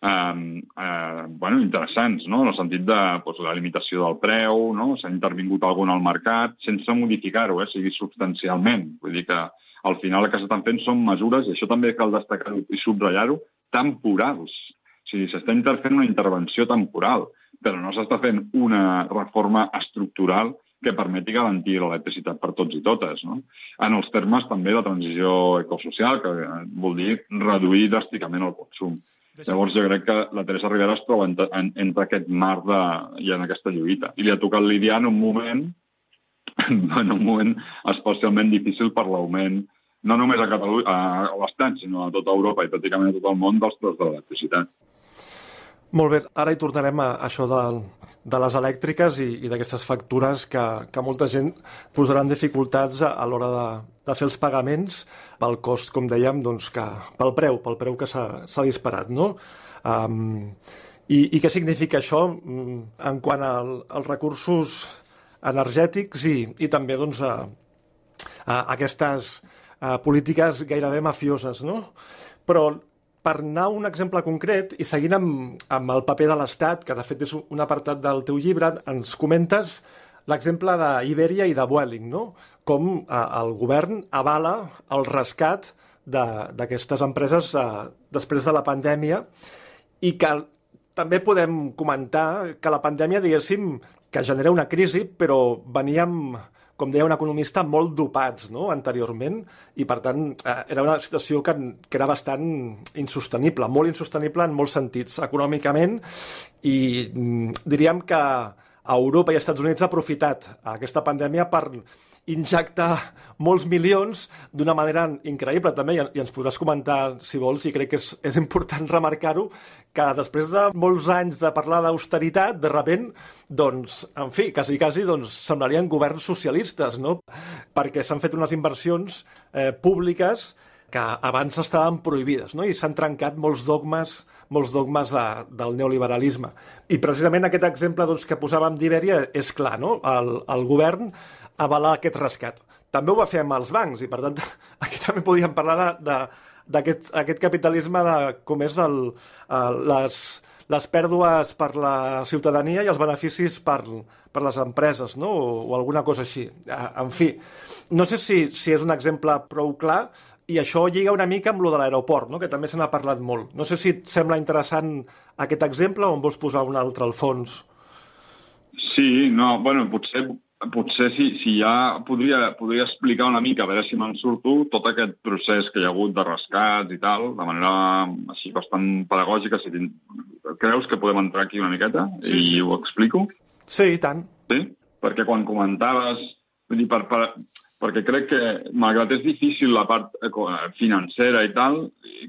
eh, eh, bueno, interessants, no? en el sentit de doncs, la limitació del preu, no? s'ha intervingut algun al mercat, sense modificar-ho, eh, sigui substancialment. Vull dir que al final el que s'estan fent són mesures, i això també cal destacar i subratllar-ho, temporals. O sigui, s'està fent una intervenció temporal, però no s'està fent una reforma estructural que permeti garantir l'electricitat per tots i totes. No? En els termes també de transició ecosocial, que vol dir reduir dràsticament el consum. Llavors jo crec que la Teresa Rivera es troba entre, en, entre aquest mar de, i en aquesta lluita. I li ha tocat lidiar en un moment, en un moment especialment difícil per l'augment, no només a Catalunya, a l'Estat, sinó a tota Europa i pràcticament a tot el món dels preus de l'electricitat. Molt bé, ara hi tornarem a això de, de les elèctriques i, i d'aquestes factures que, que molta gent posaran dificultats a, a l'hora de, de fer els pagaments pel cost, com dèiem, doncs que, pel preu, pel preu que s'ha disparat, no? Um, i, I què significa això mm, en quant al, als recursos energètics i, i també doncs, a, a aquestes a polítiques gairebé mafioses, no? Però per anar un exemple concret i seguint amb, amb el paper de l'Estat, que de fet és un apartat del teu llibre, ens comentes l'exemple d'Iberia i de Vueling, no? com eh, el govern avala el rescat d'aquestes empreses eh, després de la pandèmia i que també podem comentar que la pandèmia, diguéssim, que genera una crisi, però veníem com deia un economista, molt dopats no? anteriorment i, per tant, eh, era una situació que, que era bastant insostenible, molt insostenible en molts sentits, econòmicament, i mm, diríem que Europa i els Estats Units ha aprofitat aquesta pandèmia per injectar molts milions d'una manera increïble també, i ens podràs comentar si vols, i crec que és, és important remarcar-ho, que després de molts anys de parlar d'austeritat, de repent, doncs, en fi, quasi, quasi, doncs, semblarien governs socialistes, no? Perquè s'han fet unes inversions eh, públiques que abans estaven prohibides, no? I s'han trencat molts dogmes molts dogmes de, del neoliberalisme. I precisament aquest exemple doncs, que posàvem d'Ibèria és clar, no? El, el govern avalar aquest rescat. També ho va fer amb els bancs, i per tant aquí també podríem parlar d'aquest aquest capitalisme de com és el, les, les pèrdues per la ciutadania i els beneficis per, per les empreses, no? o, o alguna cosa així. En fi, no sé si, si és un exemple prou clar, i això lliga una mica amb lo de l'aeroport, no? que també se n'ha parlat molt. No sé si et sembla interessant aquest exemple o en vols posar un altre al fons. Sí, no, bueno, potser potser si, si ja podria, podria explicar una mica, a veure si me'n surto, tot aquest procés que hi ha hagut de rescats i tal, de manera així bastant pedagògica. Si creus que podem entrar aquí una miqueta sí, i sí. ho explico? Sí, i tant. Sí? Perquè quan comentaves... Vull dir, per, per, perquè crec que, malgrat és difícil la part financera i tal,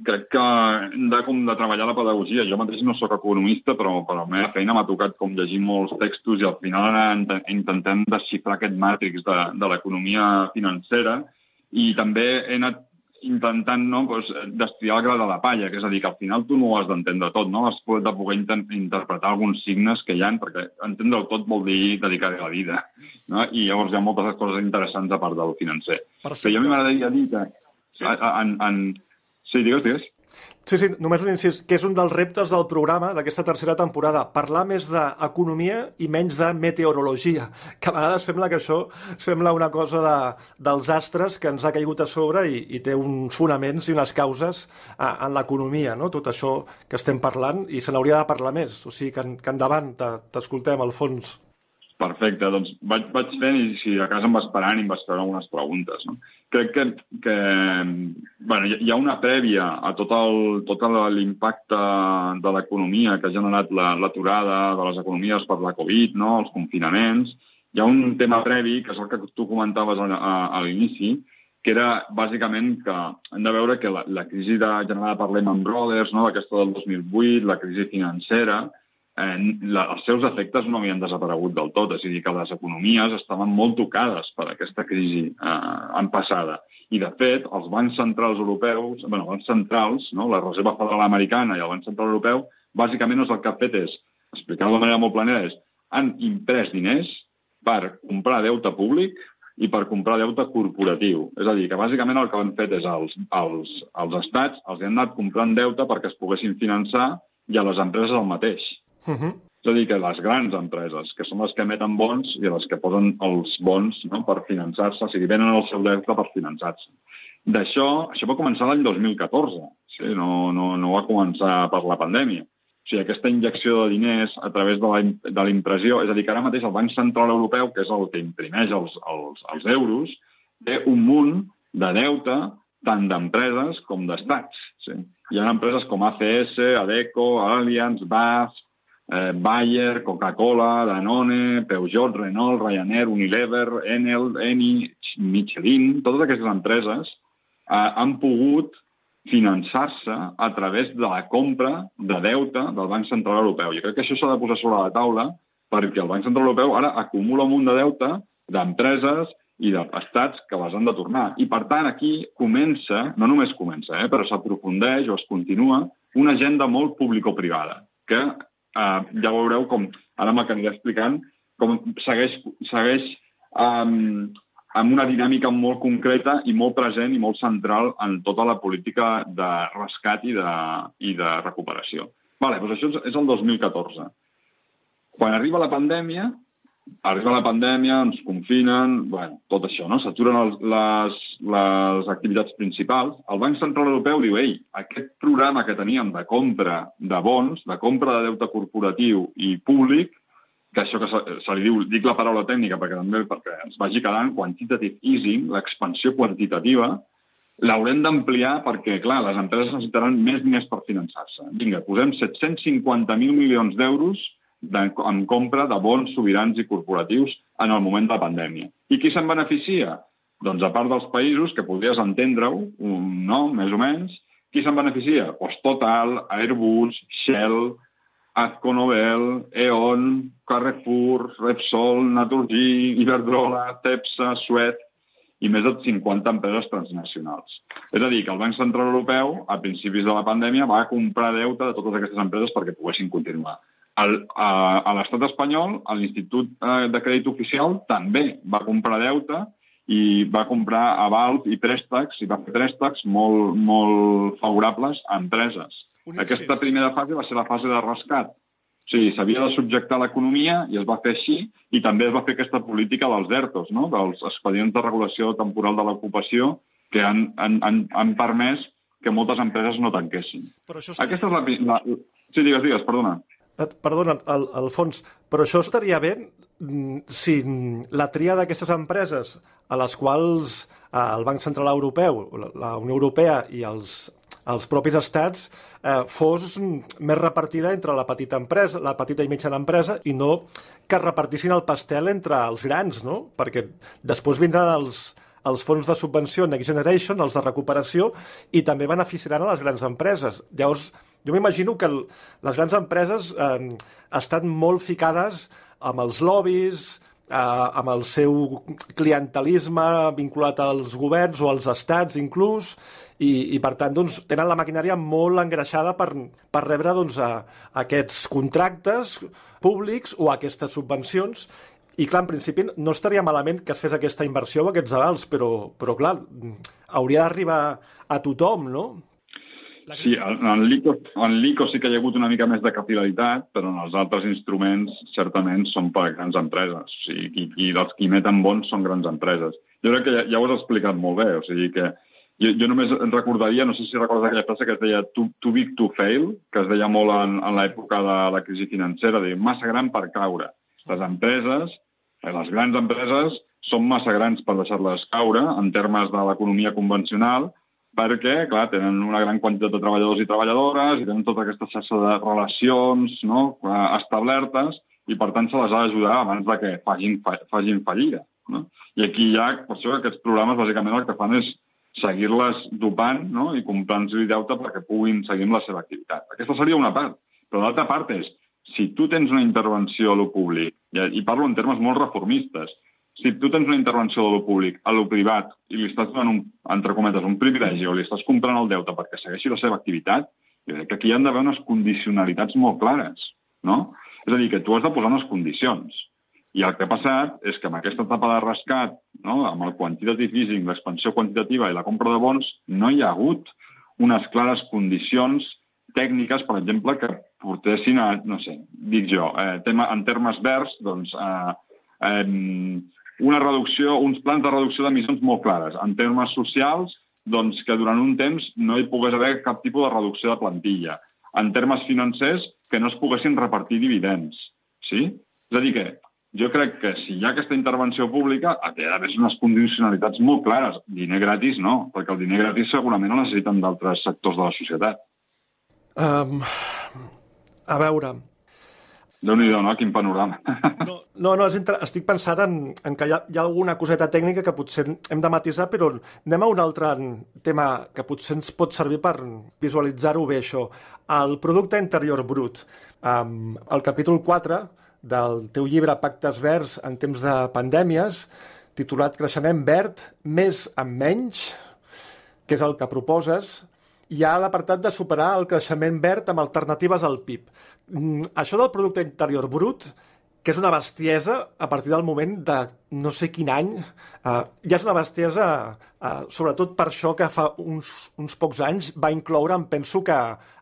crec que hem de, com de treballar la pedagogia. Jo mateix no sóc economista, però per la meva feina m'ha tocat com llegir molts textos i al final ara intentem desxifrar aquest màtrix de, de l'economia financera i també he anat intentant no, doncs, destriar el gra de la palla, que és a dir, que al final tu no ho has d'entendre tot, no? has de poder inter interpretar alguns signes que hi han, perquè entendre-ho tot vol dir dedicar-hi la vida. No? I llavors hi ha moltes coses interessants a part del financer. Perfecte. Però jo a mi m'agradaria dir que... En, en... Sí, digues, digues. Sí, sí, només un incís, que és un dels reptes del programa d'aquesta tercera temporada, parlar més d'economia i menys de meteorologia, que a vegades sembla que això sembla una cosa de, dels astres que ens ha caigut a sobre i, i té uns fonaments i unes causes a, en l'economia, no? tot això que estem parlant, i se n'hauria de parlar més, o sigui que, que endavant, t'escoltem, Alfons. Perfecte, doncs vaig, vaig fent i si a casa em vas parant i em vas fer algunes preguntes. No? Crec que, que bueno, hi ha una prèvia a tot tot l'impacte de l'economia que ha generat l'aturada la, de les economies per la Covid, no? els confinaments. Hi ha un tema previ, que és el que tu comentaves a, a, a l'inici, que era bàsicament que hem de veure que la, la crisi de, generada per Lehman Brothers, no? aquesta del 2008, la crisi financera, eh, la, els seus efectes no havien desaparegut del tot, és a dir, que les economies estaven molt tocades per aquesta crisi eh, en passada. I, de fet, els bancs centrals europeus, bueno, els bancs centrals, no? la Reserva Federal Americana i el Banc Central Europeu, bàsicament el que ha fet és, explicar-ho de manera molt planera, és han imprès diners per comprar deute públic i per comprar deute corporatiu. És a dir, que bàsicament el que han fet és els, els, els estats els han anat comprant deute perquè es poguessin finançar i a les empreses el mateix. Uh -huh. És a dir, que les grans empreses, que són les que emeten bons i les que posen els bons no, per finançar-se, o sigui, venen el seu deute per finançar-se. D'això, això va començar l'any 2014, sí? no, no, no va començar per la pandèmia. O sigui, aquesta injecció de diners a través de la impressió, és a dir, que ara mateix el Banc Central Europeu, que és el que imprimeix els, els, els euros, té un munt de deute tant d'empreses com d'estats. Sí? Hi ha empreses com ACS, Adeco, Allianz, BAF, eh, Bayer, Coca-Cola, Danone, Peugeot, Renault, Ryanair, Unilever, Enel, Eni, Michelin, totes aquestes empreses eh, han pogut finançar-se a través de la compra de deute del Banc Central Europeu. Jo crec que això s'ha de posar sobre la taula perquè el Banc Central Europeu ara acumula un munt de deute d'empreses i d'estats que les han de tornar. I, per tant, aquí comença, no només comença, eh, però s'aprofundeix o es continua una agenda molt público-privada, que uh, ja veureu com, ara m'ho aniré explicant, com segueix, segueix um, amb una dinàmica molt concreta i molt present i molt central en tota la política de rescat i de, i de recuperació. Vale, doncs això és el 2014. Quan arriba la pandèmia, arriba la pandèmia, ens confinen, bueno, tot això, no? S'aturen les, les activitats principals. El Banc Central Europeu diu, ei, aquest programa que teníem de compra de bons, de compra de deute corporatiu i públic, que això que se, se li diu, dic la paraula tècnica perquè també perquè ens vagi quedant, quantitative easing, l'expansió quantitativa, l'haurem d'ampliar perquè, clar, les empreses necessitaran més diners per finançar-se. Vinga, posem 750.000 milions d'euros de, en compra de bons sobirans i corporatius en el moment de la pandèmia. I qui se'n beneficia? Doncs a part dels països, que podries entendre-ho, no?, més o menys, qui se'n beneficia? Pues Total, Airbus, Shell, Azco Nobel, E.ON, Carrefour, Repsol, Naturgy, Iberdrola, Cepsa, Suez i més de 50 empreses transnacionals. És a dir, que el Banc Central Europeu, a principis de la pandèmia, va comprar deute de totes aquestes empreses perquè poguessin continuar. El, a a l'estat espanyol, l'Institut eh, de Crèdit Oficial també va comprar deute i va comprar avals i préstecs, i va fer préstecs molt, molt favorables a empreses. Aquesta primera fase va ser la fase de rescat. O sigui, s'havia de subjectar l'economia i es va fer així, i també es va fer aquesta política dels ERTOs, no? dels expedients de regulació temporal de l'ocupació, que han, han, han, han permès que moltes empreses no tanquessin. Però això Aquesta és la, la... Sí, digues, digues, perdona. Eh, perdona, al, Alfons, però això estaria bé mm, si la tria d'aquestes empreses a les quals eh, el Banc Central Europeu, la Unió Europea i els, els propis estats eh, fos més repartida entre la petita empresa, la petita i mitjana empresa, i no que repartissin el pastel entre els grans, no? Perquè després vindran els, els fons de subvenció Next Generation, els de recuperació, i també beneficiaran a les grans empreses. Llavors, jo m'imagino que el, les grans empreses eh, estan molt ficades amb els lobbies, eh, amb el seu clientelisme vinculat als governs o als estats inclús, i, i per tant doncs, tenen la maquinària molt engreixada per, per rebre doncs, a, a aquests contractes públics o aquestes subvencions i clar, en principi no estaria malament que es fes aquesta inversió o aquests avals, però, però clar, hauria d'arribar a tothom, no? Sí, en l'ICO, en l'ICO sí que hi ha hagut una mica més de capilaritat, però en els altres instruments certament són per grans empreses. O sigui, qui, qui, els qui meten bons són grans empreses. Jo crec que ja, ja ho has explicat molt bé, o sigui que jo, jo només recordaria, no sé si recordes aquella frase que es deia too, too big to fail, que es deia molt en, en l'època de la crisi financera, de massa gran per caure. Les empreses, eh, les grans empreses, són massa grans per deixar-les caure en termes de l'economia convencional, perquè, clar, tenen una gran quantitat de treballadors i treballadores i tenen tota aquesta xarxa de relacions no, establertes i, per tant, se les ha d'ajudar abans de que facin, facin fallida. No? I aquí hi ha, per això, aquests programes, bàsicament, el que fan és seguir-les dopant no? i comprant-los deute perquè puguin seguir amb la seva activitat. Aquesta seria una part. Però l'altra part és, si tu tens una intervenció a lo públic, i, i parlo en termes molt reformistes, si tu tens una intervenció de lo públic a lo privat i li estàs donant, un, entre cometes, un privilegi o li estàs comprant el deute perquè segueixi la seva activitat, jo crec que aquí hi han d'haver unes condicionalitats molt clares, no? És a dir, que tu has de posar unes condicions. I el que ha passat és que amb aquesta etapa de rescat, no, amb el quantitative easing, l'expansió quantitativa i la compra de bons, no hi ha hagut unes clares condicions tècniques, per exemple, que portessin a, no sé, dic jo, eh, tema, en termes verds, doncs, eh, eh, una reducció, uns plans de reducció d'emissions molt clares. En termes socials, doncs, que durant un temps no hi pogués haver cap tipus de reducció de plantilla. En termes financers, que no es poguessin repartir dividends. Sí? És a dir, que jo crec que si hi ha aquesta intervenció pública, ha d'haver unes condicionalitats molt clares. Diner gratis no, perquè el diner gratis segurament el necessiten d'altres sectors de la societat. Um, a veure... déu nhi no? Quin panorama. No, no, no estic pensant en, en que hi ha, hi ha alguna coseta tècnica que potser hem de matisar, però anem a un altre tema que potser ens pot servir per visualitzar-ho bé, això. El producte interior brut. Um, el capítol 4 del teu llibre Pactes Verds en temps de pandèmies, titulat Creixement verd, més amb menys, que és el que proposes, hi ha l'apartat de superar el creixement verd amb alternatives al PIB. Mm, això del producte interior brut, que és una bestiesa a partir del moment de no sé quin any, eh, ja és una bestiesa eh, sobretot per això que fa uns, uns pocs anys va incloure, em penso que,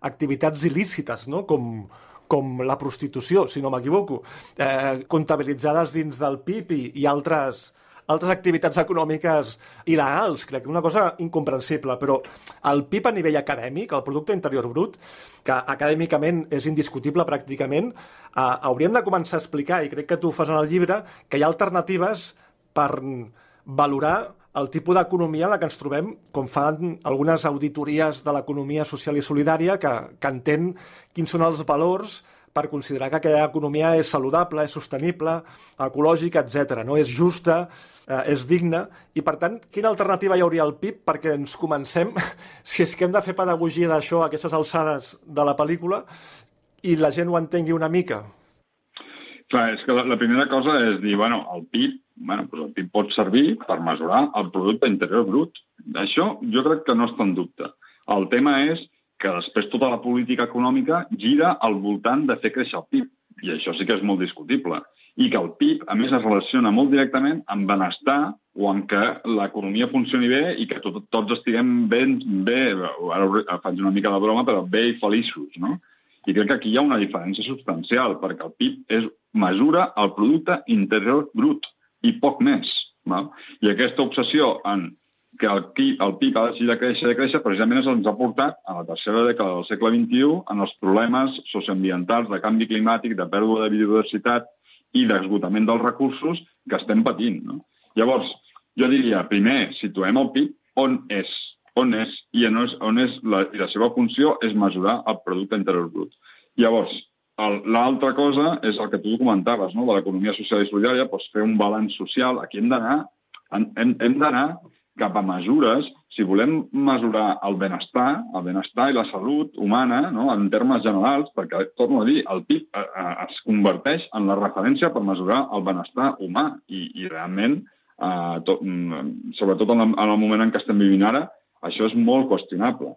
activitats il·lícites, no? com, com la prostitució, si no m'equivoco, eh, comptabilitzades dins del PIB i, i altres, altres activitats econòmiques il·legals, crec que una cosa incomprensible, però el PIB a nivell acadèmic, el producte interior brut, que acadèmicament és indiscutible pràcticament, eh, hauríem de començar a explicar, i crec que tu ho fas en el llibre, que hi ha alternatives per valorar el tipus d'economia en la que ens trobem, com fan algunes auditories de l'economia social i solidària, que, que entén quins són els valors per considerar que aquella economia és saludable, és sostenible, ecològica, etc. No és justa, eh, és digna, i per tant, quina alternativa hi hauria al PIB perquè ens comencem, si és que hem de fer pedagogia d'això aquestes alçades de la pel·lícula, i la gent ho entengui una mica? Clar, és que la, la primera cosa és dir, bueno, el PIB bueno, doncs el PIB pot servir per mesurar el producte interior brut. Això jo crec que no està en dubte. El tema és que després tota la política econòmica gira al voltant de fer créixer el PIB. I això sí que és molt discutible. I que el PIB, a més, es relaciona molt directament amb benestar o amb que l'economia funcioni bé i que tot, tots estiguem ben, bé, ara faig una mica de broma, però bé i feliços, no? I crec que aquí hi ha una diferència substancial, perquè el PIB és, mesura el producte interior brut i poc més. Val? I aquesta obsessió en que el el PIB ha decidit de créixer, de créixer, precisament ens ha portat a la tercera dècada del segle XXI en els problemes socioambientals de canvi climàtic, de pèrdua de biodiversitat i d'esgotament dels recursos que estem patint. No? Llavors, jo diria, primer, situem el PIB on és, on és, i on és, on és la, i la seva funció és mesurar el producte interior brut. Llavors, l'altra cosa és el que tu comentaves, no? de l'economia social i solidària, doncs fer un balanç social. Aquí hem d'anar hem, hem d'anar cap a mesures, si volem mesurar el benestar, el benestar i la salut humana, no? en termes generals, perquè, torno a dir, el PIB eh, eh, es converteix en la referència per mesurar el benestar humà i, i realment, eh, tot, mm, sobretot en en el moment en què estem vivint ara, això és molt qüestionable.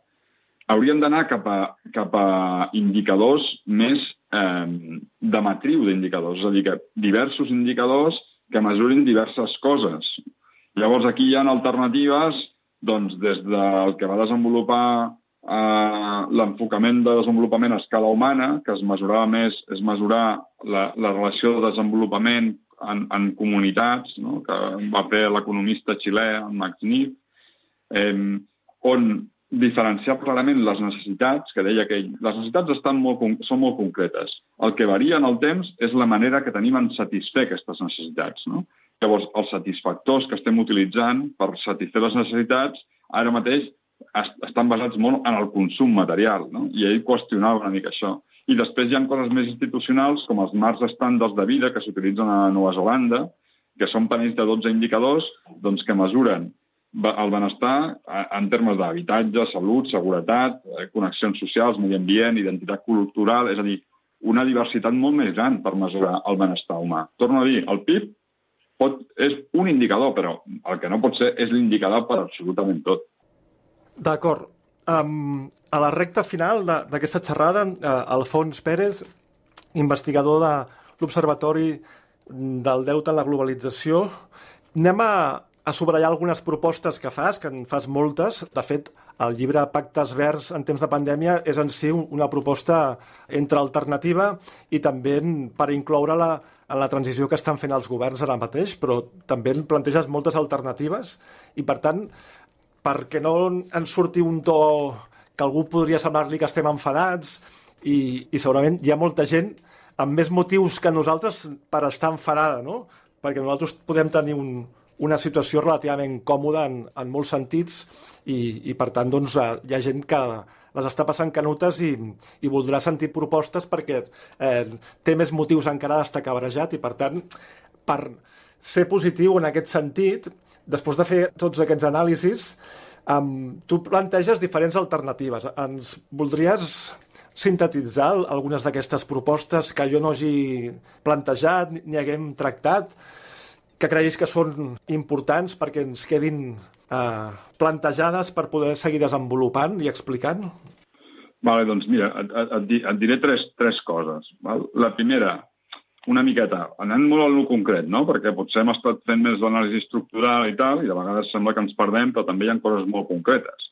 Hauríem d'anar cap, a, cap a indicadors més eh, de matriu d'indicadors, és a dir, que diversos indicadors que mesurin diverses coses. Llavors, aquí hi ha alternatives doncs, des del que va desenvolupar eh, l'enfocament de desenvolupament a escala humana, que es mesurava més, és mesurar la, la relació de desenvolupament en, en comunitats, no? que va fer l'economista xilè, Max Neef, eh, on diferenciar clarament les necessitats, que deia que les necessitats estan molt, són molt concretes. El que varia en el temps és la manera que tenim en satisfer aquestes necessitats. No? Llavors, els satisfactors que estem utilitzant per satisfer les necessitats ara mateix estan basats molt en el consum material, no? i ell qüestionava una mica això. I després hi ha coses més institucionals, com els marcs estàndards de vida que s'utilitzen a Nova Zelanda, que són panells de 12 indicadors doncs, que mesuren el benestar en termes d'habitatge, salut, seguretat, eh, connexions socials, medi ambient, identitat cultural, és a dir, una diversitat molt més gran per mesurar el benestar humà. Torno a dir, el PIB pot, és un indicador, però el que no pot ser és l'indicador per absolutament tot. D'acord. Um, a la recta final d'aquesta xerrada, uh, Alfons Pérez, investigador de l'Observatori del Deute en la Globalització, anem a, a subratllar algunes propostes que fas, que en fas moltes. De fet, el llibre Pactes Verds en temps de pandèmia és en si una proposta entre alternativa i també per incloure-la en la transició que estan fent els governs ara mateix, però també en planteges moltes alternatives i, per tant, perquè no ens surti un to que algú podria semblar-li que estem enfadats i, i segurament hi ha molta gent amb més motius que nosaltres per estar enfadada, no? Perquè nosaltres podem tenir un, una situació relativament còmoda en, en molts sentits i, i per tant doncs, hi ha gent que les està passant canutes i, i voldrà sentir propostes perquè eh, té més motius encara d'estar cabrejat i, per tant, per ser positiu en aquest sentit, després de fer tots aquests anàlisis, um, tu planteges diferents alternatives. Ens voldries sintetitzar algunes d'aquestes propostes que jo no hagi plantejat ni haguem tractat, que creguis que són importants perquè ens quedin eh, plantejades per poder seguir desenvolupant i explicant? Vale, doncs mira, et, et, et diré tres, tres coses. Val? La primera, una miqueta, anant molt al concret, no? perquè potser hem estat fent més d'anàlisi estructural i tal, i de vegades sembla que ens perdem, però també hi ha coses molt concretes.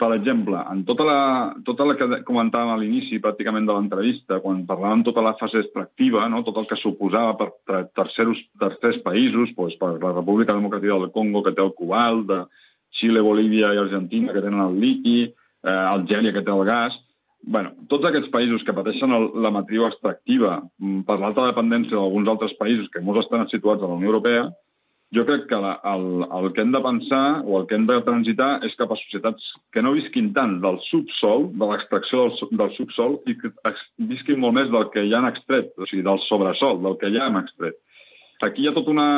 Per exemple, en tota la, tota la que comentàvem a l'inici pràcticament de l'entrevista, quan parlàvem tota la fase extractiva, no? tot el que suposava per terceros, tercers països, doncs per la República Democràtica del Congo, que té el cobalt, de Xile, Bolívia i Argentina, que tenen el liqui, eh, Algèria, que té el gas... bueno, tots aquests països que pateixen el, la matriu extractiva mm, per l'alta dependència d'alguns altres països que molts estan situats a la Unió Europea, jo crec que la, el, el que hem de pensar o el que hem de transitar és cap a societats que no visquin tant del subsol, de l'extracció del, del subsol, i que visquin molt més del que ja han extret, o sigui, del sobresol, del que ja hem extret. Aquí hi ha tot, una,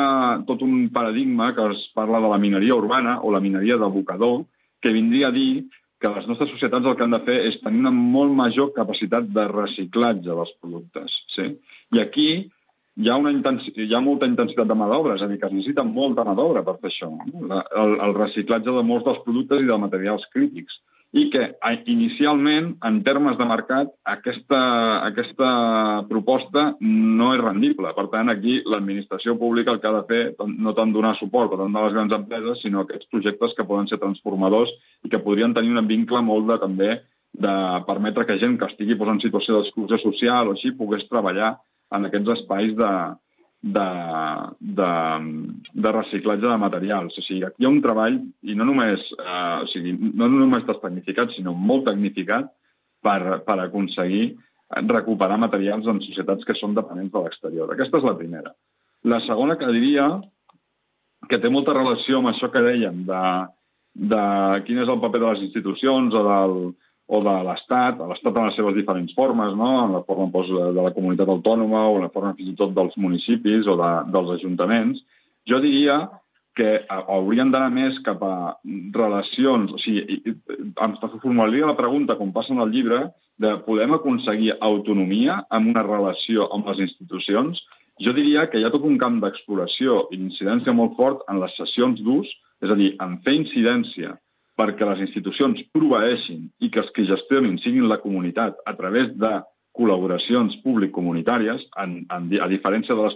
tot un paradigma que es parla de la mineria urbana o la mineria d'abocador, que vindria a dir que les nostres societats el que han de fer és tenir una molt major capacitat de reciclatge dels productes. Sí? I aquí hi ha, una hi ha molta intensitat de mà d'obra, és a dir, que es necessita molta mà d'obra per fer això. La, el, el reciclatge de molts dels productes i de materials crítics. I que inicialment, en termes de mercat, aquesta, aquesta proposta no és rendible. Per tant, aquí l'administració pública el que ha de fer no tant donar suport a tant de les grans empreses, sinó aquests projectes que poden ser transformadors i que podrien tenir un vincle molt de, també de permetre que gent que estigui posant en situació d'exclusió social o així pogués treballar en aquests espais de, de, de, de reciclatge de materials. O sigui, hi ha un treball, i no només, eh, o sigui, no només tecnificat, sinó molt tecnificat per, per aconseguir recuperar materials en societats que són dependents de l'exterior. Aquesta és la primera. La segona que diria que té molta relació amb això que dèiem de, de quin és el paper de les institucions o, del, o de l'Estat, l'Estat en les seves diferents formes, no? en la forma doncs, de la comunitat autònoma o en la forma fins i tot dels municipis o de, dels ajuntaments, jo diria que haurien d'anar més cap a relacions, o sigui, em formularia la pregunta, com passa en el llibre, de podem aconseguir autonomia amb una relació amb les institucions? Jo diria que hi ha tot un camp d'exploració i d'incidència molt fort en les sessions d'ús, és a dir, en fer incidència perquè les institucions proveeixin i que els que gestionin siguin la comunitat a través de col·laboracions públic-comunitàries, a diferència de les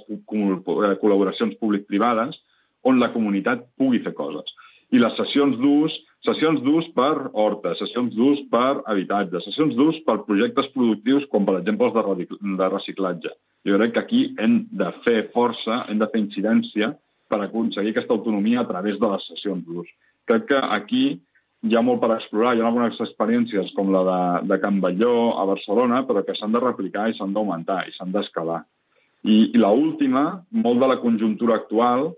col·laboracions públic-privades, on la comunitat pugui fer coses. I les sessions d'ús, sessions d'ús per horta, sessions d'ús per habitatge, sessions d'ús per projectes productius com, per exemple, els de, de reciclatge. Jo crec que aquí hem de fer força, hem de fer incidència per aconseguir aquesta autonomia a través de les sessions d'ús. Crec que aquí hi ha molt per explorar, hi ha algunes experiències com la de, de Can Batlló a Barcelona, però que s'han de replicar i s'han d'augmentar i s'han d'escalar. I, I l'última, molt de la conjuntura actual,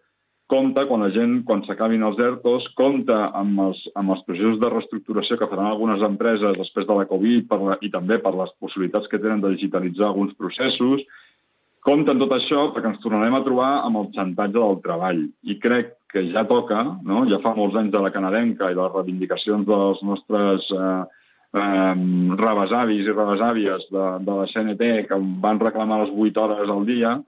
compta, quan la gent, quan s'acabin els ERTOs, compta amb els, amb els processos de reestructuració que faran algunes empreses després de la Covid per la, i també per les possibilitats que tenen de digitalitzar alguns processos. Compta amb tot això perquè ens tornarem a trobar amb el xantatge del treball. I crec que ja toca, no? ja fa molts anys de la canadenca i de les reivindicacions dels nostres eh, eh, rebesavis i rebesàvies de, de la CNT que van reclamar les 8 hores al dia,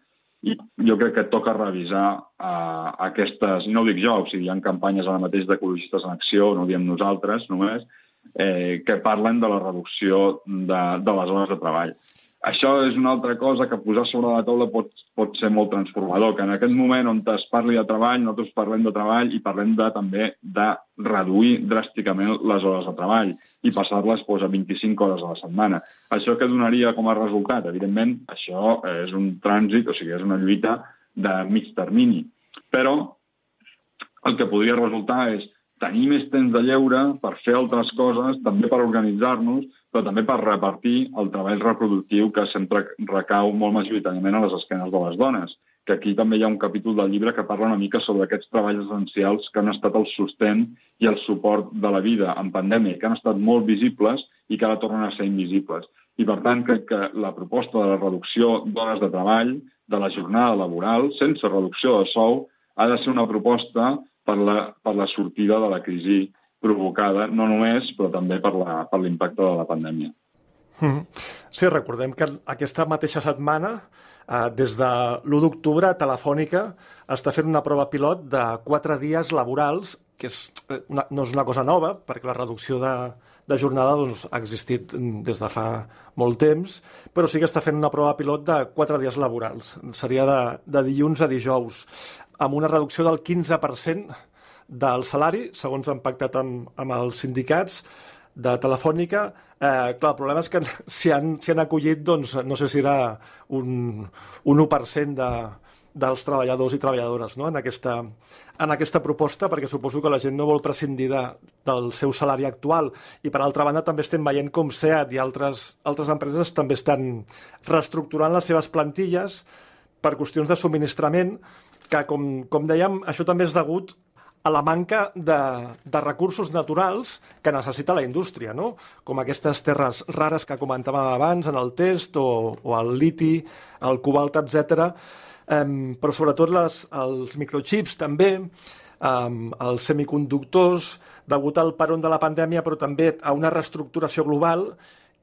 i jo crec que toca revisar uh, aquestes, no ho dic jo, o sigui, hi ha campanyes ara mateix d'ecologistes en acció, no ho diem nosaltres només, eh, que parlen de la reducció de, de les hores de treball. Això és una altra cosa que posar sobre la taula pot, pot ser molt transformador, que en aquest moment on es parli de treball, nosaltres parlem de treball i parlem de, també de reduir dràsticament les hores de treball i passar-les doncs, a 25 hores a la setmana. Això que donaria com a resultat? Evidentment, això és un trànsit, o sigui, és una lluita de mig termini. Però el que podria resultar és tenir més temps de lleure per fer altres coses, també per organitzar-nos, però també per repartir el treball reproductiu que sempre recau molt majoritàriament a les esquenes de les dones, que aquí també hi ha un capítol del llibre que parla una mica sobre aquests treballs essencials que han estat el sostén i el suport de la vida en pandèmia, que han estat molt visibles i que ara tornen a ser invisibles. I, per tant, crec que la proposta de la reducció d'hores de treball, de la jornada laboral, sense reducció de sou, ha de ser una proposta per la, per la sortida de la crisi provocada, no només, però també per l'impacte de la pandèmia. Mm-hmm. Sí, recordem que aquesta mateixa setmana, eh, des de l'1 d'octubre, Telefònica està fent una prova pilot de quatre dies laborals, que és eh, una, no és una cosa nova, perquè la reducció de, de jornada doncs, ha existit des de fa molt temps, però sí que està fent una prova pilot de quatre dies laborals. Seria de, de dilluns a dijous amb una reducció del 15% del salari, segons han pactat amb, amb els sindicats de Telefònica. Eh, clar, el problema és que si han, si han acollit, doncs, no sé si era un, un 1% de, dels treballadors i treballadores no? en, aquesta, en aquesta proposta, perquè suposo que la gent no vol prescindir de, del seu salari actual. I, per altra banda, també estem veient com SEAT i altres, altres empreses també estan reestructurant les seves plantilles per qüestions de subministrament, que, com, com dèiem, això també és degut a la manca de, de recursos naturals que necessita la indústria, no? com aquestes terres rares que comentàvem abans en el test, o, o el liti, el cobalt, etc. Um, però sobretot les, els microchips també, um, els semiconductors, degut al peron de la pandèmia, però també a una reestructuració global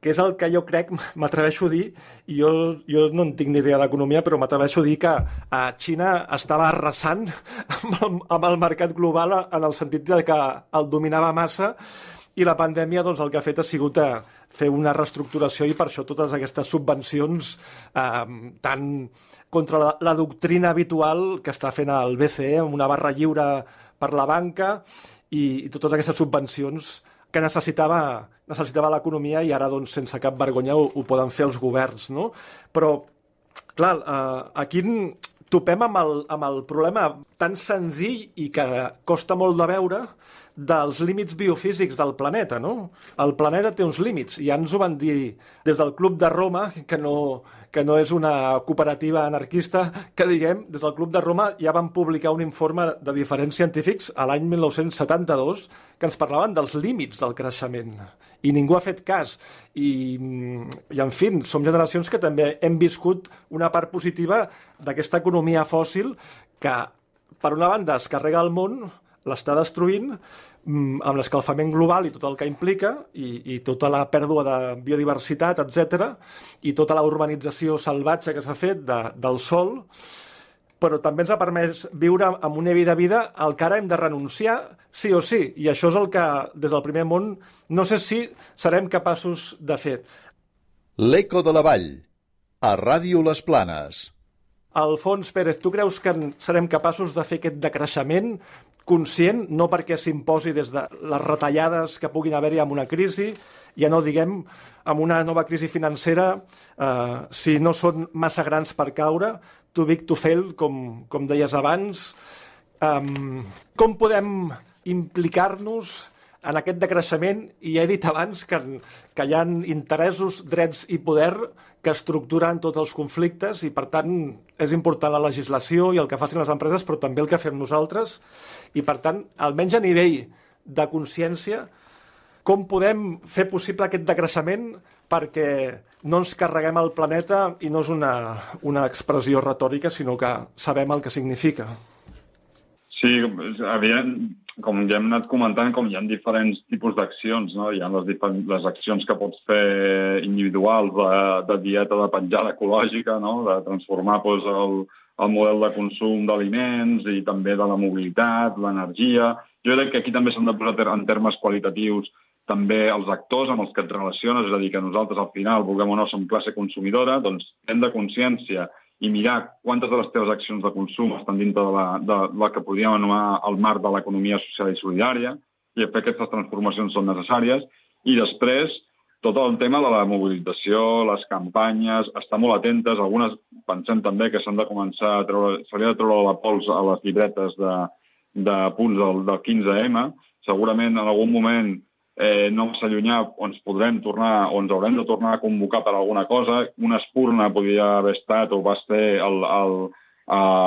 que és el que jo crec, m'atreveixo a dir, i jo, jo no en tinc ni idea d'economia, però m'atreveixo a dir que a Xina estava arrasant amb el, amb el mercat global en el sentit de que el dominava massa i la pandèmia doncs, el que ha fet ha sigut a eh, fer una reestructuració i per això totes aquestes subvencions eh, tan contra la, la doctrina habitual que està fent el BCE amb una barra lliure per la banca i, i totes aquestes subvencions que necessitava, necessitava l'economia i ara, doncs, sense cap vergonya, ho, ho poden fer els governs, no? Però, clar, eh, aquí topem amb el, amb el problema tan senzill i que costa molt de veure dels límits biofísics del planeta, no? El planeta té uns límits, ja ens ho van dir des del Club de Roma, que no, que no és una cooperativa anarquista, que diguem, des del Club de Roma ja van publicar un informe de diferents científics a l'any 1972 que ens parlaven dels límits del creixement i ningú ha fet cas. I, i en fi, som generacions que també hem viscut una part positiva d'aquesta economia fòssil que, per una banda, es carrega el món, l'està destruint, mm, amb l'escalfament global i tot el que implica, i, i tota la pèrdua de biodiversitat, etc, i tota la urbanització salvatge que s'ha fet de, del sol, però també ens ha permès viure amb una vida vida al que ara hem de renunciar sí o sí, i això és el que des del primer món no sé si serem capaços de fer. L'Eco de la Vall, a Ràdio Les Planes. Alfons Pérez, tu creus que serem capaços de fer aquest decreixement conscient, no perquè s'imposi des de les retallades que puguin haver-hi amb una crisi, ja no diguem amb una nova crisi financera, eh, si no són massa grans per caure, too big to fail, com, com deies abans. Um, com podem implicar-nos en aquest decreixement i he dit abans que, que hi ha interessos, drets i poder que estructuren tots els conflictes i, per tant, és important la legislació i el que facin les empreses, però també el que fem nosaltres. I, per tant, almenys a nivell de consciència, com podem fer possible aquest decreixement perquè no ens carreguem el planeta i no és una, una expressió retòrica, sinó que sabem el que significa. Sí, evident, com ja hem anat comentant, com hi ha diferents tipus d'accions, no? Hi ha les, les accions que pots fer individuals de, de dieta de penjada ecològica, no? de transformar doncs, el, el model de consum d'aliments i també de la mobilitat, l'energia. Jo crec que aquí també s'han de posar en termes qualitatius també els actors amb els que et relaciones, és a dir, que nosaltres al final, vulguem o no, som classe consumidora, doncs hem de consciència i mirar quantes de les teves accions de consum estan dintre de la, de la que podríem anomenar el marc de l'economia social i solidària, i fer aquestes transformacions són necessàries, i després tot el tema de la mobilització, les campanyes, estar molt atentes, algunes pensem també que s'han de començar a treure, s'hauria de treure la pols a les llibretes de, de punts del, del 15M, segurament en algun moment eh, no massa llunyà ens podrem tornar o ens haurem de tornar a convocar per alguna cosa. Una espurna podria haver estat o va ser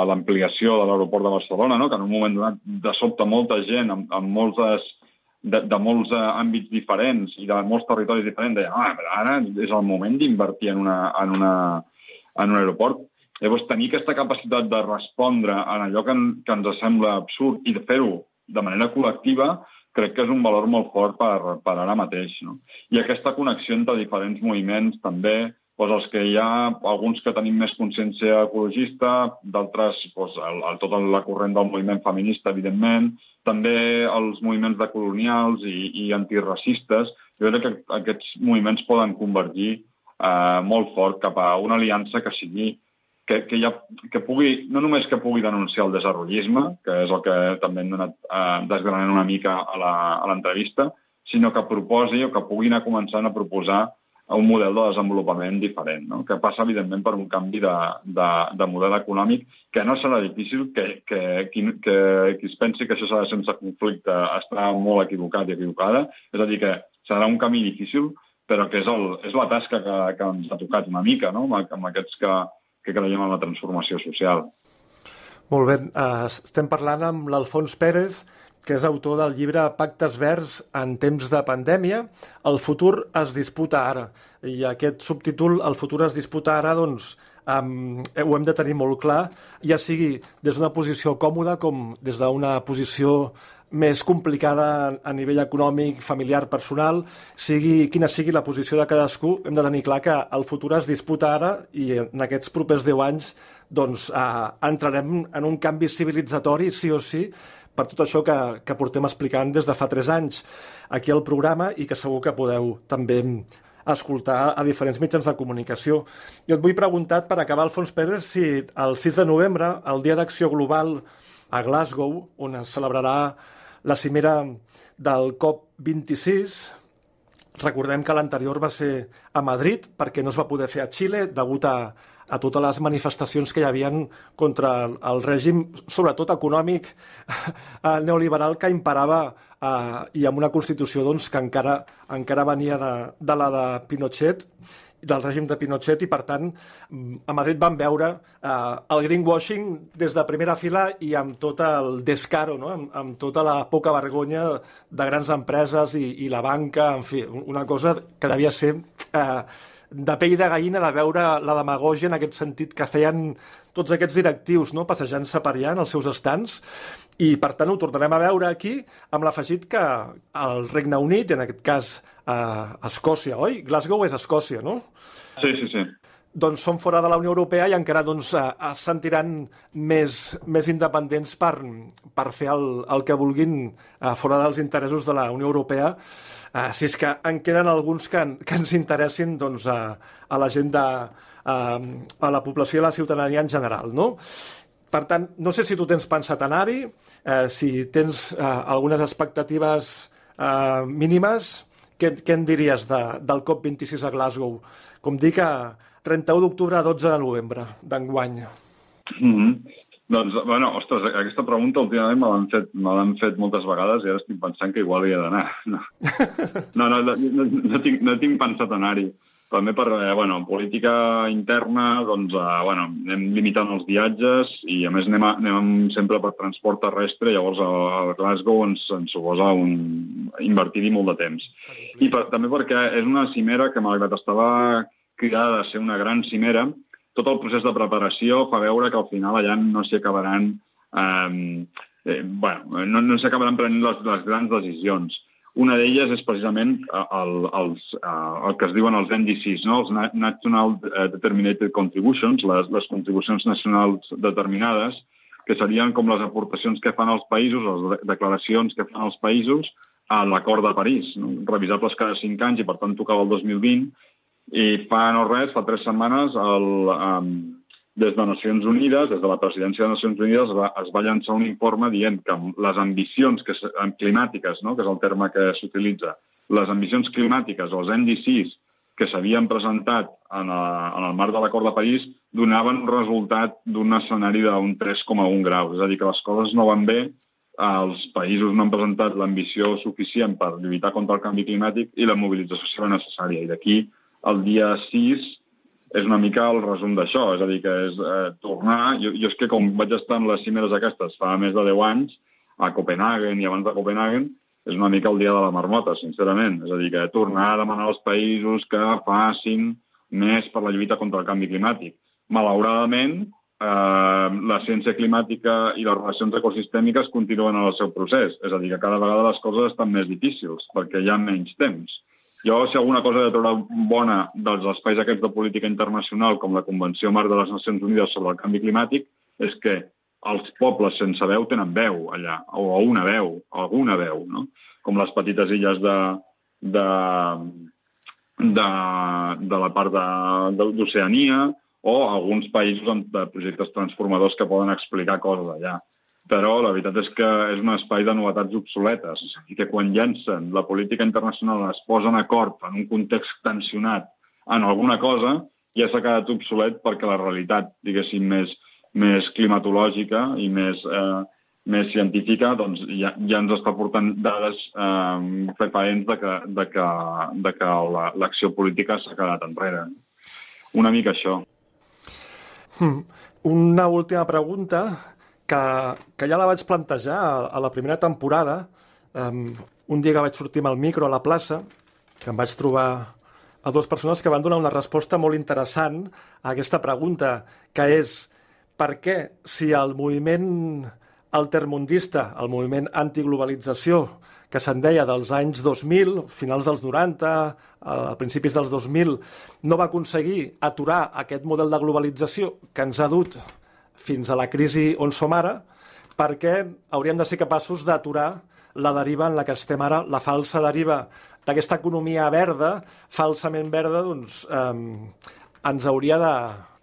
l'ampliació de l'aeroport de Barcelona, no? que en un moment donat de sobte molta gent amb, amb moltes, de, de molts uh, àmbits diferents i de molts territoris diferents deia ah, però ara és el moment d'invertir en, una, en, una, en un aeroport. Llavors, tenir aquesta capacitat de respondre en allò que, que ens sembla absurd i de fer-ho de manera col·lectiva crec que és un valor molt fort per, per ara mateix. No? I aquesta connexió entre diferents moviments també, doncs els que hi ha alguns que tenim més consciència ecologista, d'altres doncs, el, el, tot la corrent del moviment feminista, evidentment, també els moviments de colonials i, i antiracistes. Jo crec que aquests moviments poden convergir eh, molt fort cap a una aliança que sigui que, que, ha, que pugui, no només que pugui denunciar el desenvolupisme, que és el que també hem donat eh, desgranant una mica a l'entrevista, sinó que proposi o que puguin anar començant a proposar un model de desenvolupament diferent, no? que passa, evidentment, per un canvi de, de, de model econòmic que no serà difícil, que, que, que, que qui es pensi que això serà sense conflicte està molt equivocat i equivocada, és a dir, que serà un camí difícil, però que és, el, és la tasca que, que ens ha tocat una mica, no? amb, amb aquests que, que creiem en la transformació social. Molt bé, uh, estem parlant amb l'Alfons Pérez, que és autor del llibre Pactes Verds en temps de pandèmia. El futur es disputa ara. I aquest subtítol, El futur es disputa ara, doncs, um, ho hem de tenir molt clar, ja sigui des d'una posició còmoda com des d'una posició més complicada a nivell econòmic, familiar, personal, sigui quina sigui la posició de cadascú, hem de tenir clar que el futur es disputa ara i en aquests propers 10 anys doncs, eh, entrarem en un canvi civilitzatori, sí o sí, per tot això que, que portem explicant des de fa 3 anys aquí al programa i que segur que podeu també escoltar a diferents mitjans de comunicació. Jo et vull preguntar, per acabar, Alfons Pérez, si el 6 de novembre, el Dia d'Acció Global a Glasgow, on es celebrarà la cimera del COP26, recordem que l'anterior va ser a Madrid perquè no es va poder fer a Xile degut a, a totes les manifestacions que hi havien contra el règim, sobretot econòmic, neoliberal que imparava eh, i amb una Constitució doncs, que encara, encara venia de, de la de Pinochet del règim de Pinochet i, per tant, a Madrid van veure eh, el greenwashing des de primera fila i amb tot el descaro, no? amb, amb tota la poca vergonya de grans empreses i, i la banca, en fi, una cosa que devia ser eh, de pell de gallina de veure la demagogia en aquest sentit que feien tots aquests directius no? passejant-se per allà en els seus estants i per tant ho tornarem a veure aquí amb l'afegit que el Regne Unit, i en aquest cas eh, Escòcia, oi? Glasgow és Escòcia, no? Sí, sí, sí. Doncs són fora de la Unió Europea i encara doncs, eh, es sentiran més, més independents per, per fer el, el que vulguin eh, fora dels interessos de la Unió Europea eh, si és que en queden alguns que, que ens interessin doncs, a, a la gent de, a, a la població i a la ciutadania en general, no? Per tant, no sé si tu tens pensat anar-hi, eh, si tens eh, algunes expectatives eh, mínimes, què, què en diries de, del COP26 a Glasgow? Com dic, a 31 d'octubre a 12 de novembre d'enguany. Mm -hmm. Doncs, bueno, ostres, aquesta pregunta últimament me l'han fet, me l'han fet moltes vegades i ara estic pensant que igual hi he d'anar. No. no, no, no, no, no, tinc, no tinc pensat anar-hi també per, eh, bueno, en política interna, doncs, eh, bueno, anem limitant els viatges i, a més, anem, a, anem sempre per transport terrestre, llavors a, a Glasgow ens, ens suposa un, invertir-hi molt de temps. I per, també perquè és una cimera que, malgrat estava cridada a ser una gran cimera, tot el procés de preparació fa veure que al final allà no s'hi acabaran... Eh, eh, bueno, no, no s'acabaran prenent les, les grans decisions. Una d'elles és precisament eh, el, els, eh, el que es diuen els NDCs, no? els National eh, Determinated Contributions, les, les contribucions nacionals determinades, que serien com les aportacions que fan els països, les declaracions que fan els països a l'acord de París, no? revisables cada cinc anys i per tant tocava el 2020, i fa no res, fa tres setmanes, el, des de Nacions Unides, des de la presidència de Nacions Unides, es va, es va llançar un informe dient que les ambicions que, climàtiques, no? que és el terme que s'utilitza, les ambicions climàtiques, els NDCs, que s'havien presentat en, a, en el marc de l'acord de París, donaven un resultat d'un escenari d'un 3,1 graus. És a dir, que les coses no van bé, els països no han presentat l'ambició suficient per lluitar contra el canvi climàtic i la mobilització serà necessària. I d'aquí, el dia 6, és una mica el resum d'això, és a dir, que és eh, tornar... Jo, jo és que com vaig estar en les cimeres aquestes fa més de 10 anys, a Copenhagen i abans de Copenhagen, és una mica el dia de la marmota, sincerament. És a dir, que tornar a demanar als països que facin més per la lluita contra el canvi climàtic. Malauradament, eh, la ciència climàtica i les relacions ecosistèmiques continuen en el seu procés. És a dir, que cada vegada les coses estan més difícils, perquè hi ha menys temps. Jo, si alguna cosa de treure bona dels espais aquests de política internacional, com la Convenció Marc de les Nacions Unides sobre el canvi climàtic, és que els pobles sense veu tenen veu allà, o una veu, alguna veu, no? com les petites illes de, de, de, de la part d'Oceania o alguns països amb projectes transformadors que poden explicar coses allà però la veritat és que és un espai de novetats obsoletes. I que quan llancen la política internacional es posen acord en un context tensionat en alguna cosa, ja s'ha quedat obsolet perquè la realitat, diguéssim, més, més climatològica i més, eh, més científica doncs ja, ja ens està portant dades eh, fefaents de que, de que, de que l'acció la, política s'ha quedat enrere. Una mica això. Hmm. Una última pregunta que, que ja la vaig plantejar a, a la primera temporada, um, un dia que vaig sortir amb el micro a la plaça, que em vaig trobar a dues persones que van donar una resposta molt interessant a aquesta pregunta, que és per què si el moviment altermundista, el moviment antiglobalització, que se'n deia dels anys 2000, finals dels 90, a principis dels 2000, no va aconseguir aturar aquest model de globalització que ens ha dut fins a la crisi on som ara, perquè hauríem de ser capaços d'aturar la deriva en la que estem ara, la falsa deriva d'aquesta economia verda, falsament verda, doncs eh, ens hauria de,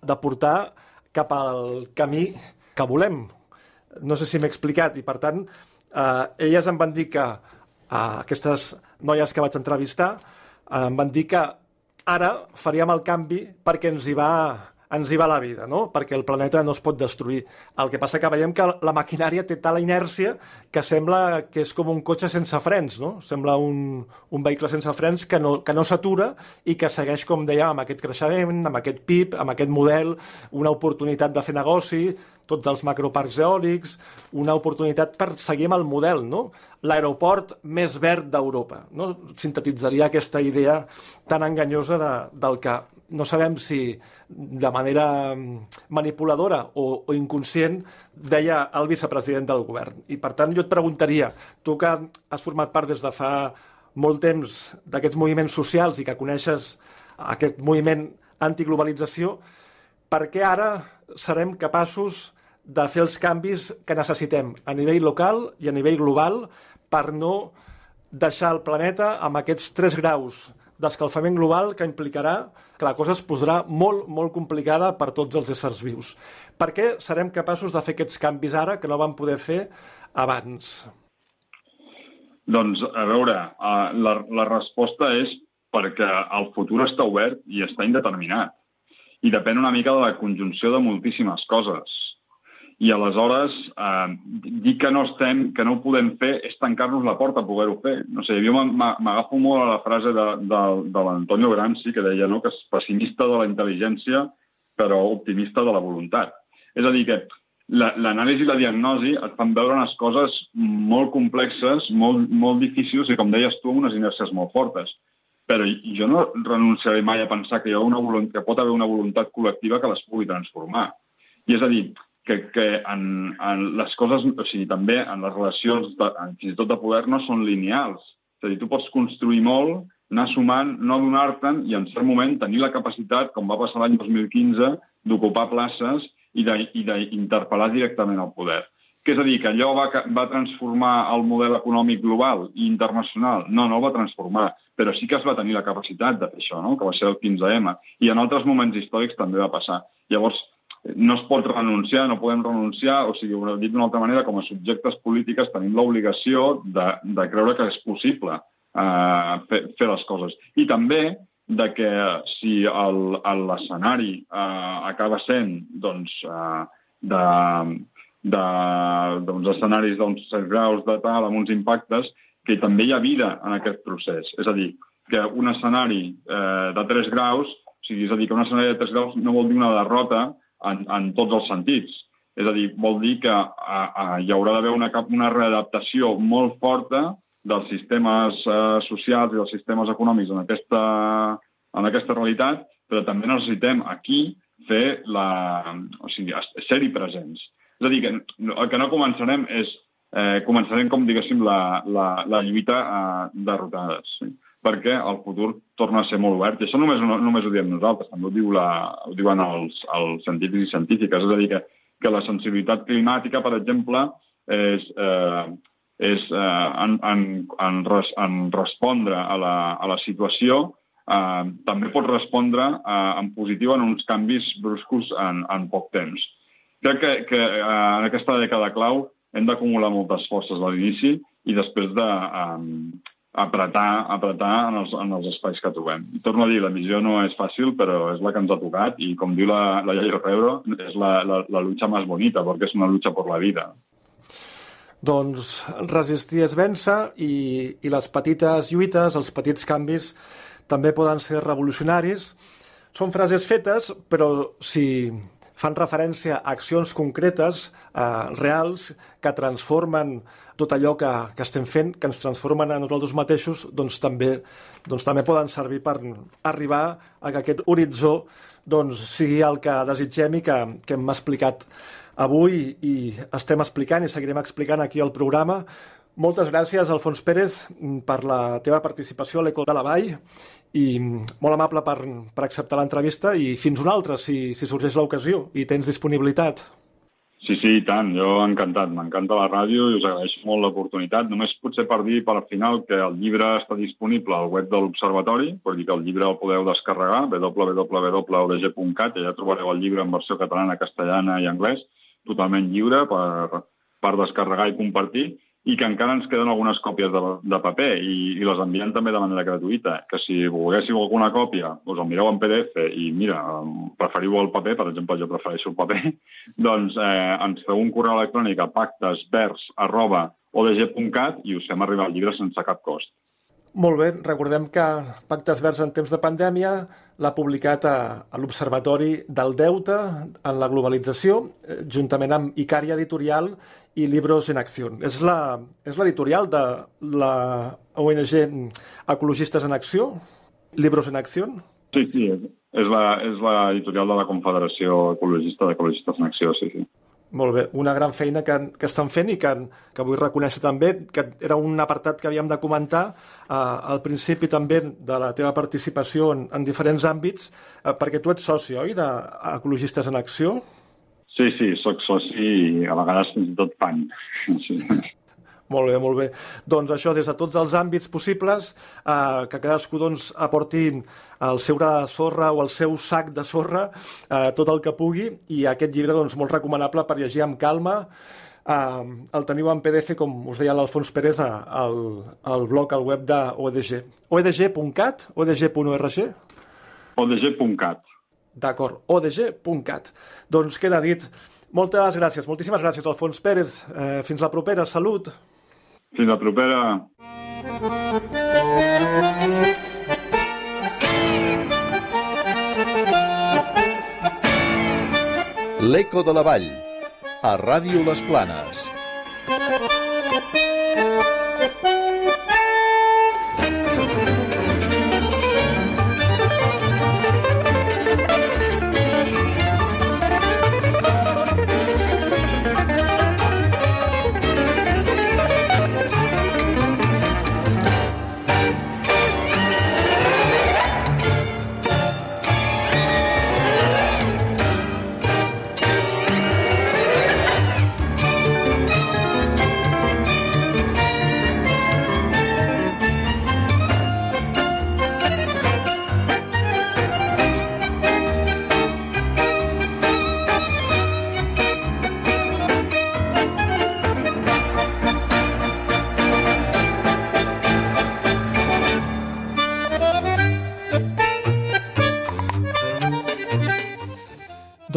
de portar cap al camí que volem. No sé si m'he explicat, i per tant, eh, elles em van dir que, eh, aquestes noies que vaig entrevistar, eh, em van dir que ara faríem el canvi perquè ens hi va ens hi va la vida, no? perquè el planeta no es pot destruir. El que passa que veiem que la maquinària té tal inèrcia que sembla que és com un cotxe sense frens, no? Sembla un, un vehicle sense frens que no, que no s'atura i que segueix, com dèiem, amb aquest creixement, amb aquest PIB, amb aquest model, una oportunitat de fer negoci, tots els macroparcs eòlics, una oportunitat per seguir amb el model, no? l'aeroport més verd d'Europa. No? Sintetitzaria aquesta idea tan enganyosa de, del que no sabem si de manera manipuladora o, o inconscient deia el vicepresident del govern. I per tant jo et preguntaria, tu que has format part des de fa molt temps d'aquests moviments socials i que coneixes aquest moviment antiglobalització, per què ara serem capaços de fer els canvis que necessitem a nivell local i a nivell global per no deixar el planeta amb aquests 3 graus d'escalfament global que implicarà que la cosa es posarà molt, molt complicada per tots els éssers vius. Per què serem capaços de fer aquests canvis ara que no vam poder fer abans? Doncs, a veure, uh, la, la resposta és perquè el futur està obert i està indeterminat. I depèn una mica de la conjunció de moltíssimes coses i aleshores eh, dir que no estem, que no ho podem fer és tancar-nos la porta a poder-ho fer. No sé, jo m'agafo molt a la frase de, de, de l'Antonio Gramsci que deia no, que és pessimista de la intel·ligència però optimista de la voluntat. És a dir, que l'anàlisi i la diagnosi et fan veure unes coses molt complexes, molt, molt difícils i, com deies tu, unes inèrcies molt fortes. Però jo no renunciaré mai a pensar que, hi ha una voluntat, que pot haver una voluntat col·lectiva que les pugui transformar. I és a dir, que, que en, en les coses, o sigui, també en les relacions, de, en, fins i tot de poder, no són lineals. És a dir, tu pots construir molt, anar sumant, no donar-te'n i en cert moment tenir la capacitat, com va passar l'any 2015, d'ocupar places i d'interpel·lar directament el poder. Que és a dir, que allò va, va transformar el model econòmic global i internacional? No, no el va transformar, però sí que es va tenir la capacitat de fer això, no? que va ser el 15M. I en altres moments històrics també va passar. Llavors, no es pot renunciar, no podem renunciar, o sigui, ho dit d'una altra manera, com a subjectes polítiques tenim l'obligació de, de creure que és possible eh, fer, fer les coses. I també de que si l'escenari eh, acaba sent doncs, eh, de, de, d'uns escenaris d'uns 7 graus de tal, amb uns impactes, que també hi ha vida en aquest procés. És a dir, que un escenari eh, de 3 graus, o sigui, és a dir, que un escenari de 3 graus no vol dir una derrota, en, en tots els sentits. És a dir, vol dir que a, a, hi haurà d'haver una, una readaptació molt forta dels sistemes eh, socials i dels sistemes econòmics en aquesta, en aquesta realitat, però també necessitem aquí fer la... o sigui, ser-hi presents. És a dir, que el que no començarem és... Eh, començarem, com diguéssim, la, la, la lluita eh, derrotades. Sí? Perquè el futur torna a ser molt obert. I això només, no, només ho diem nosaltres, també ho, diu la, ho diuen els, els científics i científiques. És a dir, que, que la sensibilitat climàtica, per exemple, és, eh, és eh, en, en, en, res, en respondre a la, a la situació eh, també pot respondre eh, en positiu en uns canvis bruscos en, en poc temps. Crec que, que eh, en aquesta dècada clau hem d'acumular moltes forces a l'inici i després de, eh, apretar, apretar en els, en els espais que trobem. I torno a dir, la missió no és fàcil, però és la que ens ha tocat i, com diu la, la Yair Rebro, és la, la, la lucha més bonita, perquè és una lucha per la vida. Doncs resistir és vèncer i, i les petites lluites, els petits canvis, també poden ser revolucionaris. Són frases fetes, però si fan referència a accions concretes, eh, reals, que transformen tot allò que, que estem fent, que ens transformen a nosaltres mateixos, doncs també, doncs també poden servir per arribar a que aquest horitzó doncs, sigui el que desitgem i que, que hem explicat avui i estem explicant i seguirem explicant aquí al programa. Moltes gràcies, Alfons Pérez, per la teva participació a l'Eco de la Vall i molt amable per, per acceptar l'entrevista i fins una altra, si, si sorgeix l'ocasió i tens disponibilitat. Sí, sí, i tant. Jo encantat. M'encanta la ràdio i us agraeixo molt l'oportunitat. Només potser per dir per al final que el llibre està disponible al web de l'Observatori, vull dir que el llibre el podeu descarregar, www.odg.cat, i allà trobareu el llibre en versió catalana, castellana i anglès, totalment lliure per, per descarregar i compartir i que encara ens queden algunes còpies de, de paper i, i les enviem també de manera gratuïta. Que si volguéssiu alguna còpia, us el mireu en PDF i, mira, preferiu el paper, per exemple, jo prefereixo el paper, doncs eh, ens feu un correu electrònic a pactesvers arroba odg.cat i us fem arribar el llibre sense cap cost. Molt bé, recordem que Pactes Verds en temps de pandèmia l'ha publicat a, a l'Observatori del Deute en la globalització, eh, juntament amb Icària Editorial i Libros en Acció. És l'editorial de la ONG Ecologistes en Acció, Libros en Acció? Sí, sí, és l'editorial de la Confederació Ecologista d'Ecologistes en Acció, sí, sí. Molt bé, una gran feina que, que estan fent i que, que vull reconèixer també, que era un apartat que havíem de comentar eh, al principi també de la teva participació en, en diferents àmbits, eh, perquè tu ets soci, oi, d'Ecologistes en Acció? Sí, sí, sóc soci i a vegades fins i tot fan. Sí. Molt bé, molt bé. Doncs això, des de tots els àmbits possibles, eh, que cadascú doncs, aporti el seu gra de sorra o el seu sac de sorra, eh, tot el que pugui, i aquest llibre doncs, molt recomanable per llegir amb calma. Eh, el teniu en PDF, com us deia l'Alfons Pérez, al, al blog, al web de OEDG. OEDG.cat? OEDG.org? OEDG.cat. D'acord, ODG.cat. Doncs queda dit. Moltes gràcies, moltíssimes gràcies, Alfons Pérez. Eh, fins la propera, salut. Fins la propera. L'Eco de la Vall, a Ràdio Les Planes.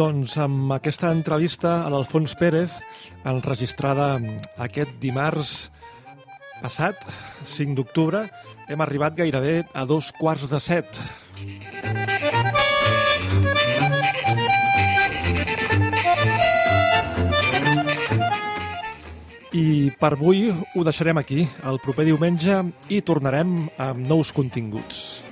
Doncs amb aquesta entrevista a l'Alfons Pérez, enregistrada aquest dimarts passat, 5 d'octubre, hem arribat gairebé a dos quarts de set. I per avui ho deixarem aquí. El proper diumenge i tornarem amb nous continguts.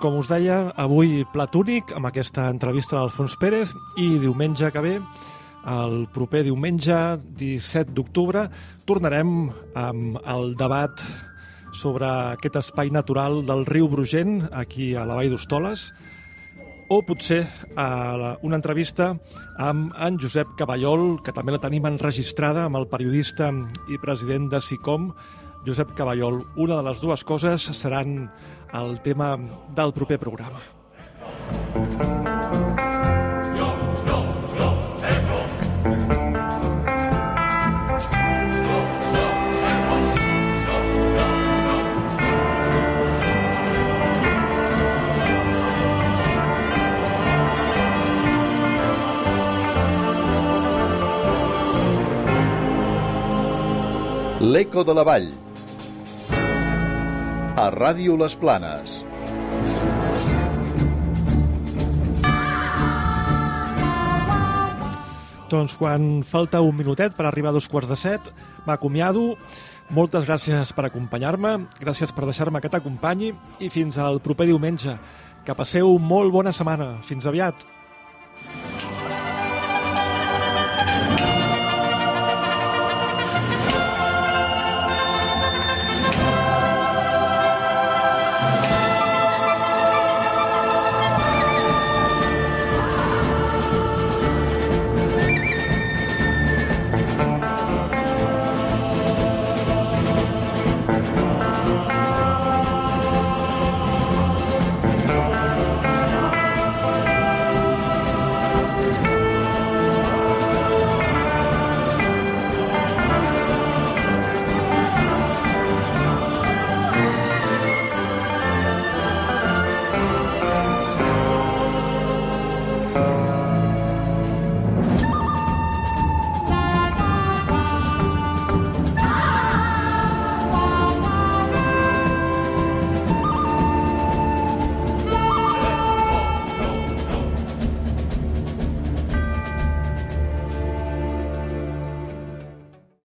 Com us deia, avui platúnic amb aquesta entrevista d'Alfons Pérez i diumenge que ve, el proper diumenge 17 d'octubre, tornarem amb el debat sobre aquest espai natural del riu Brugent, aquí a la Vall d'Hostoles, o potser a una entrevista amb en Josep Caballol, que també la tenim enregistrada amb el periodista i president de SICOM, Josep Caballol. Una de les dues coses seran el tema del proper programa. L'Eco de la Vall a Ràdio Les Planes. Doncs quan falta un minutet per arribar a dos quarts de set, m'acomiado. Moltes gràcies per acompanyar-me, gràcies per deixar-me que t'acompanyi i fins al proper diumenge. Que passeu molt bona setmana. Fins aviat.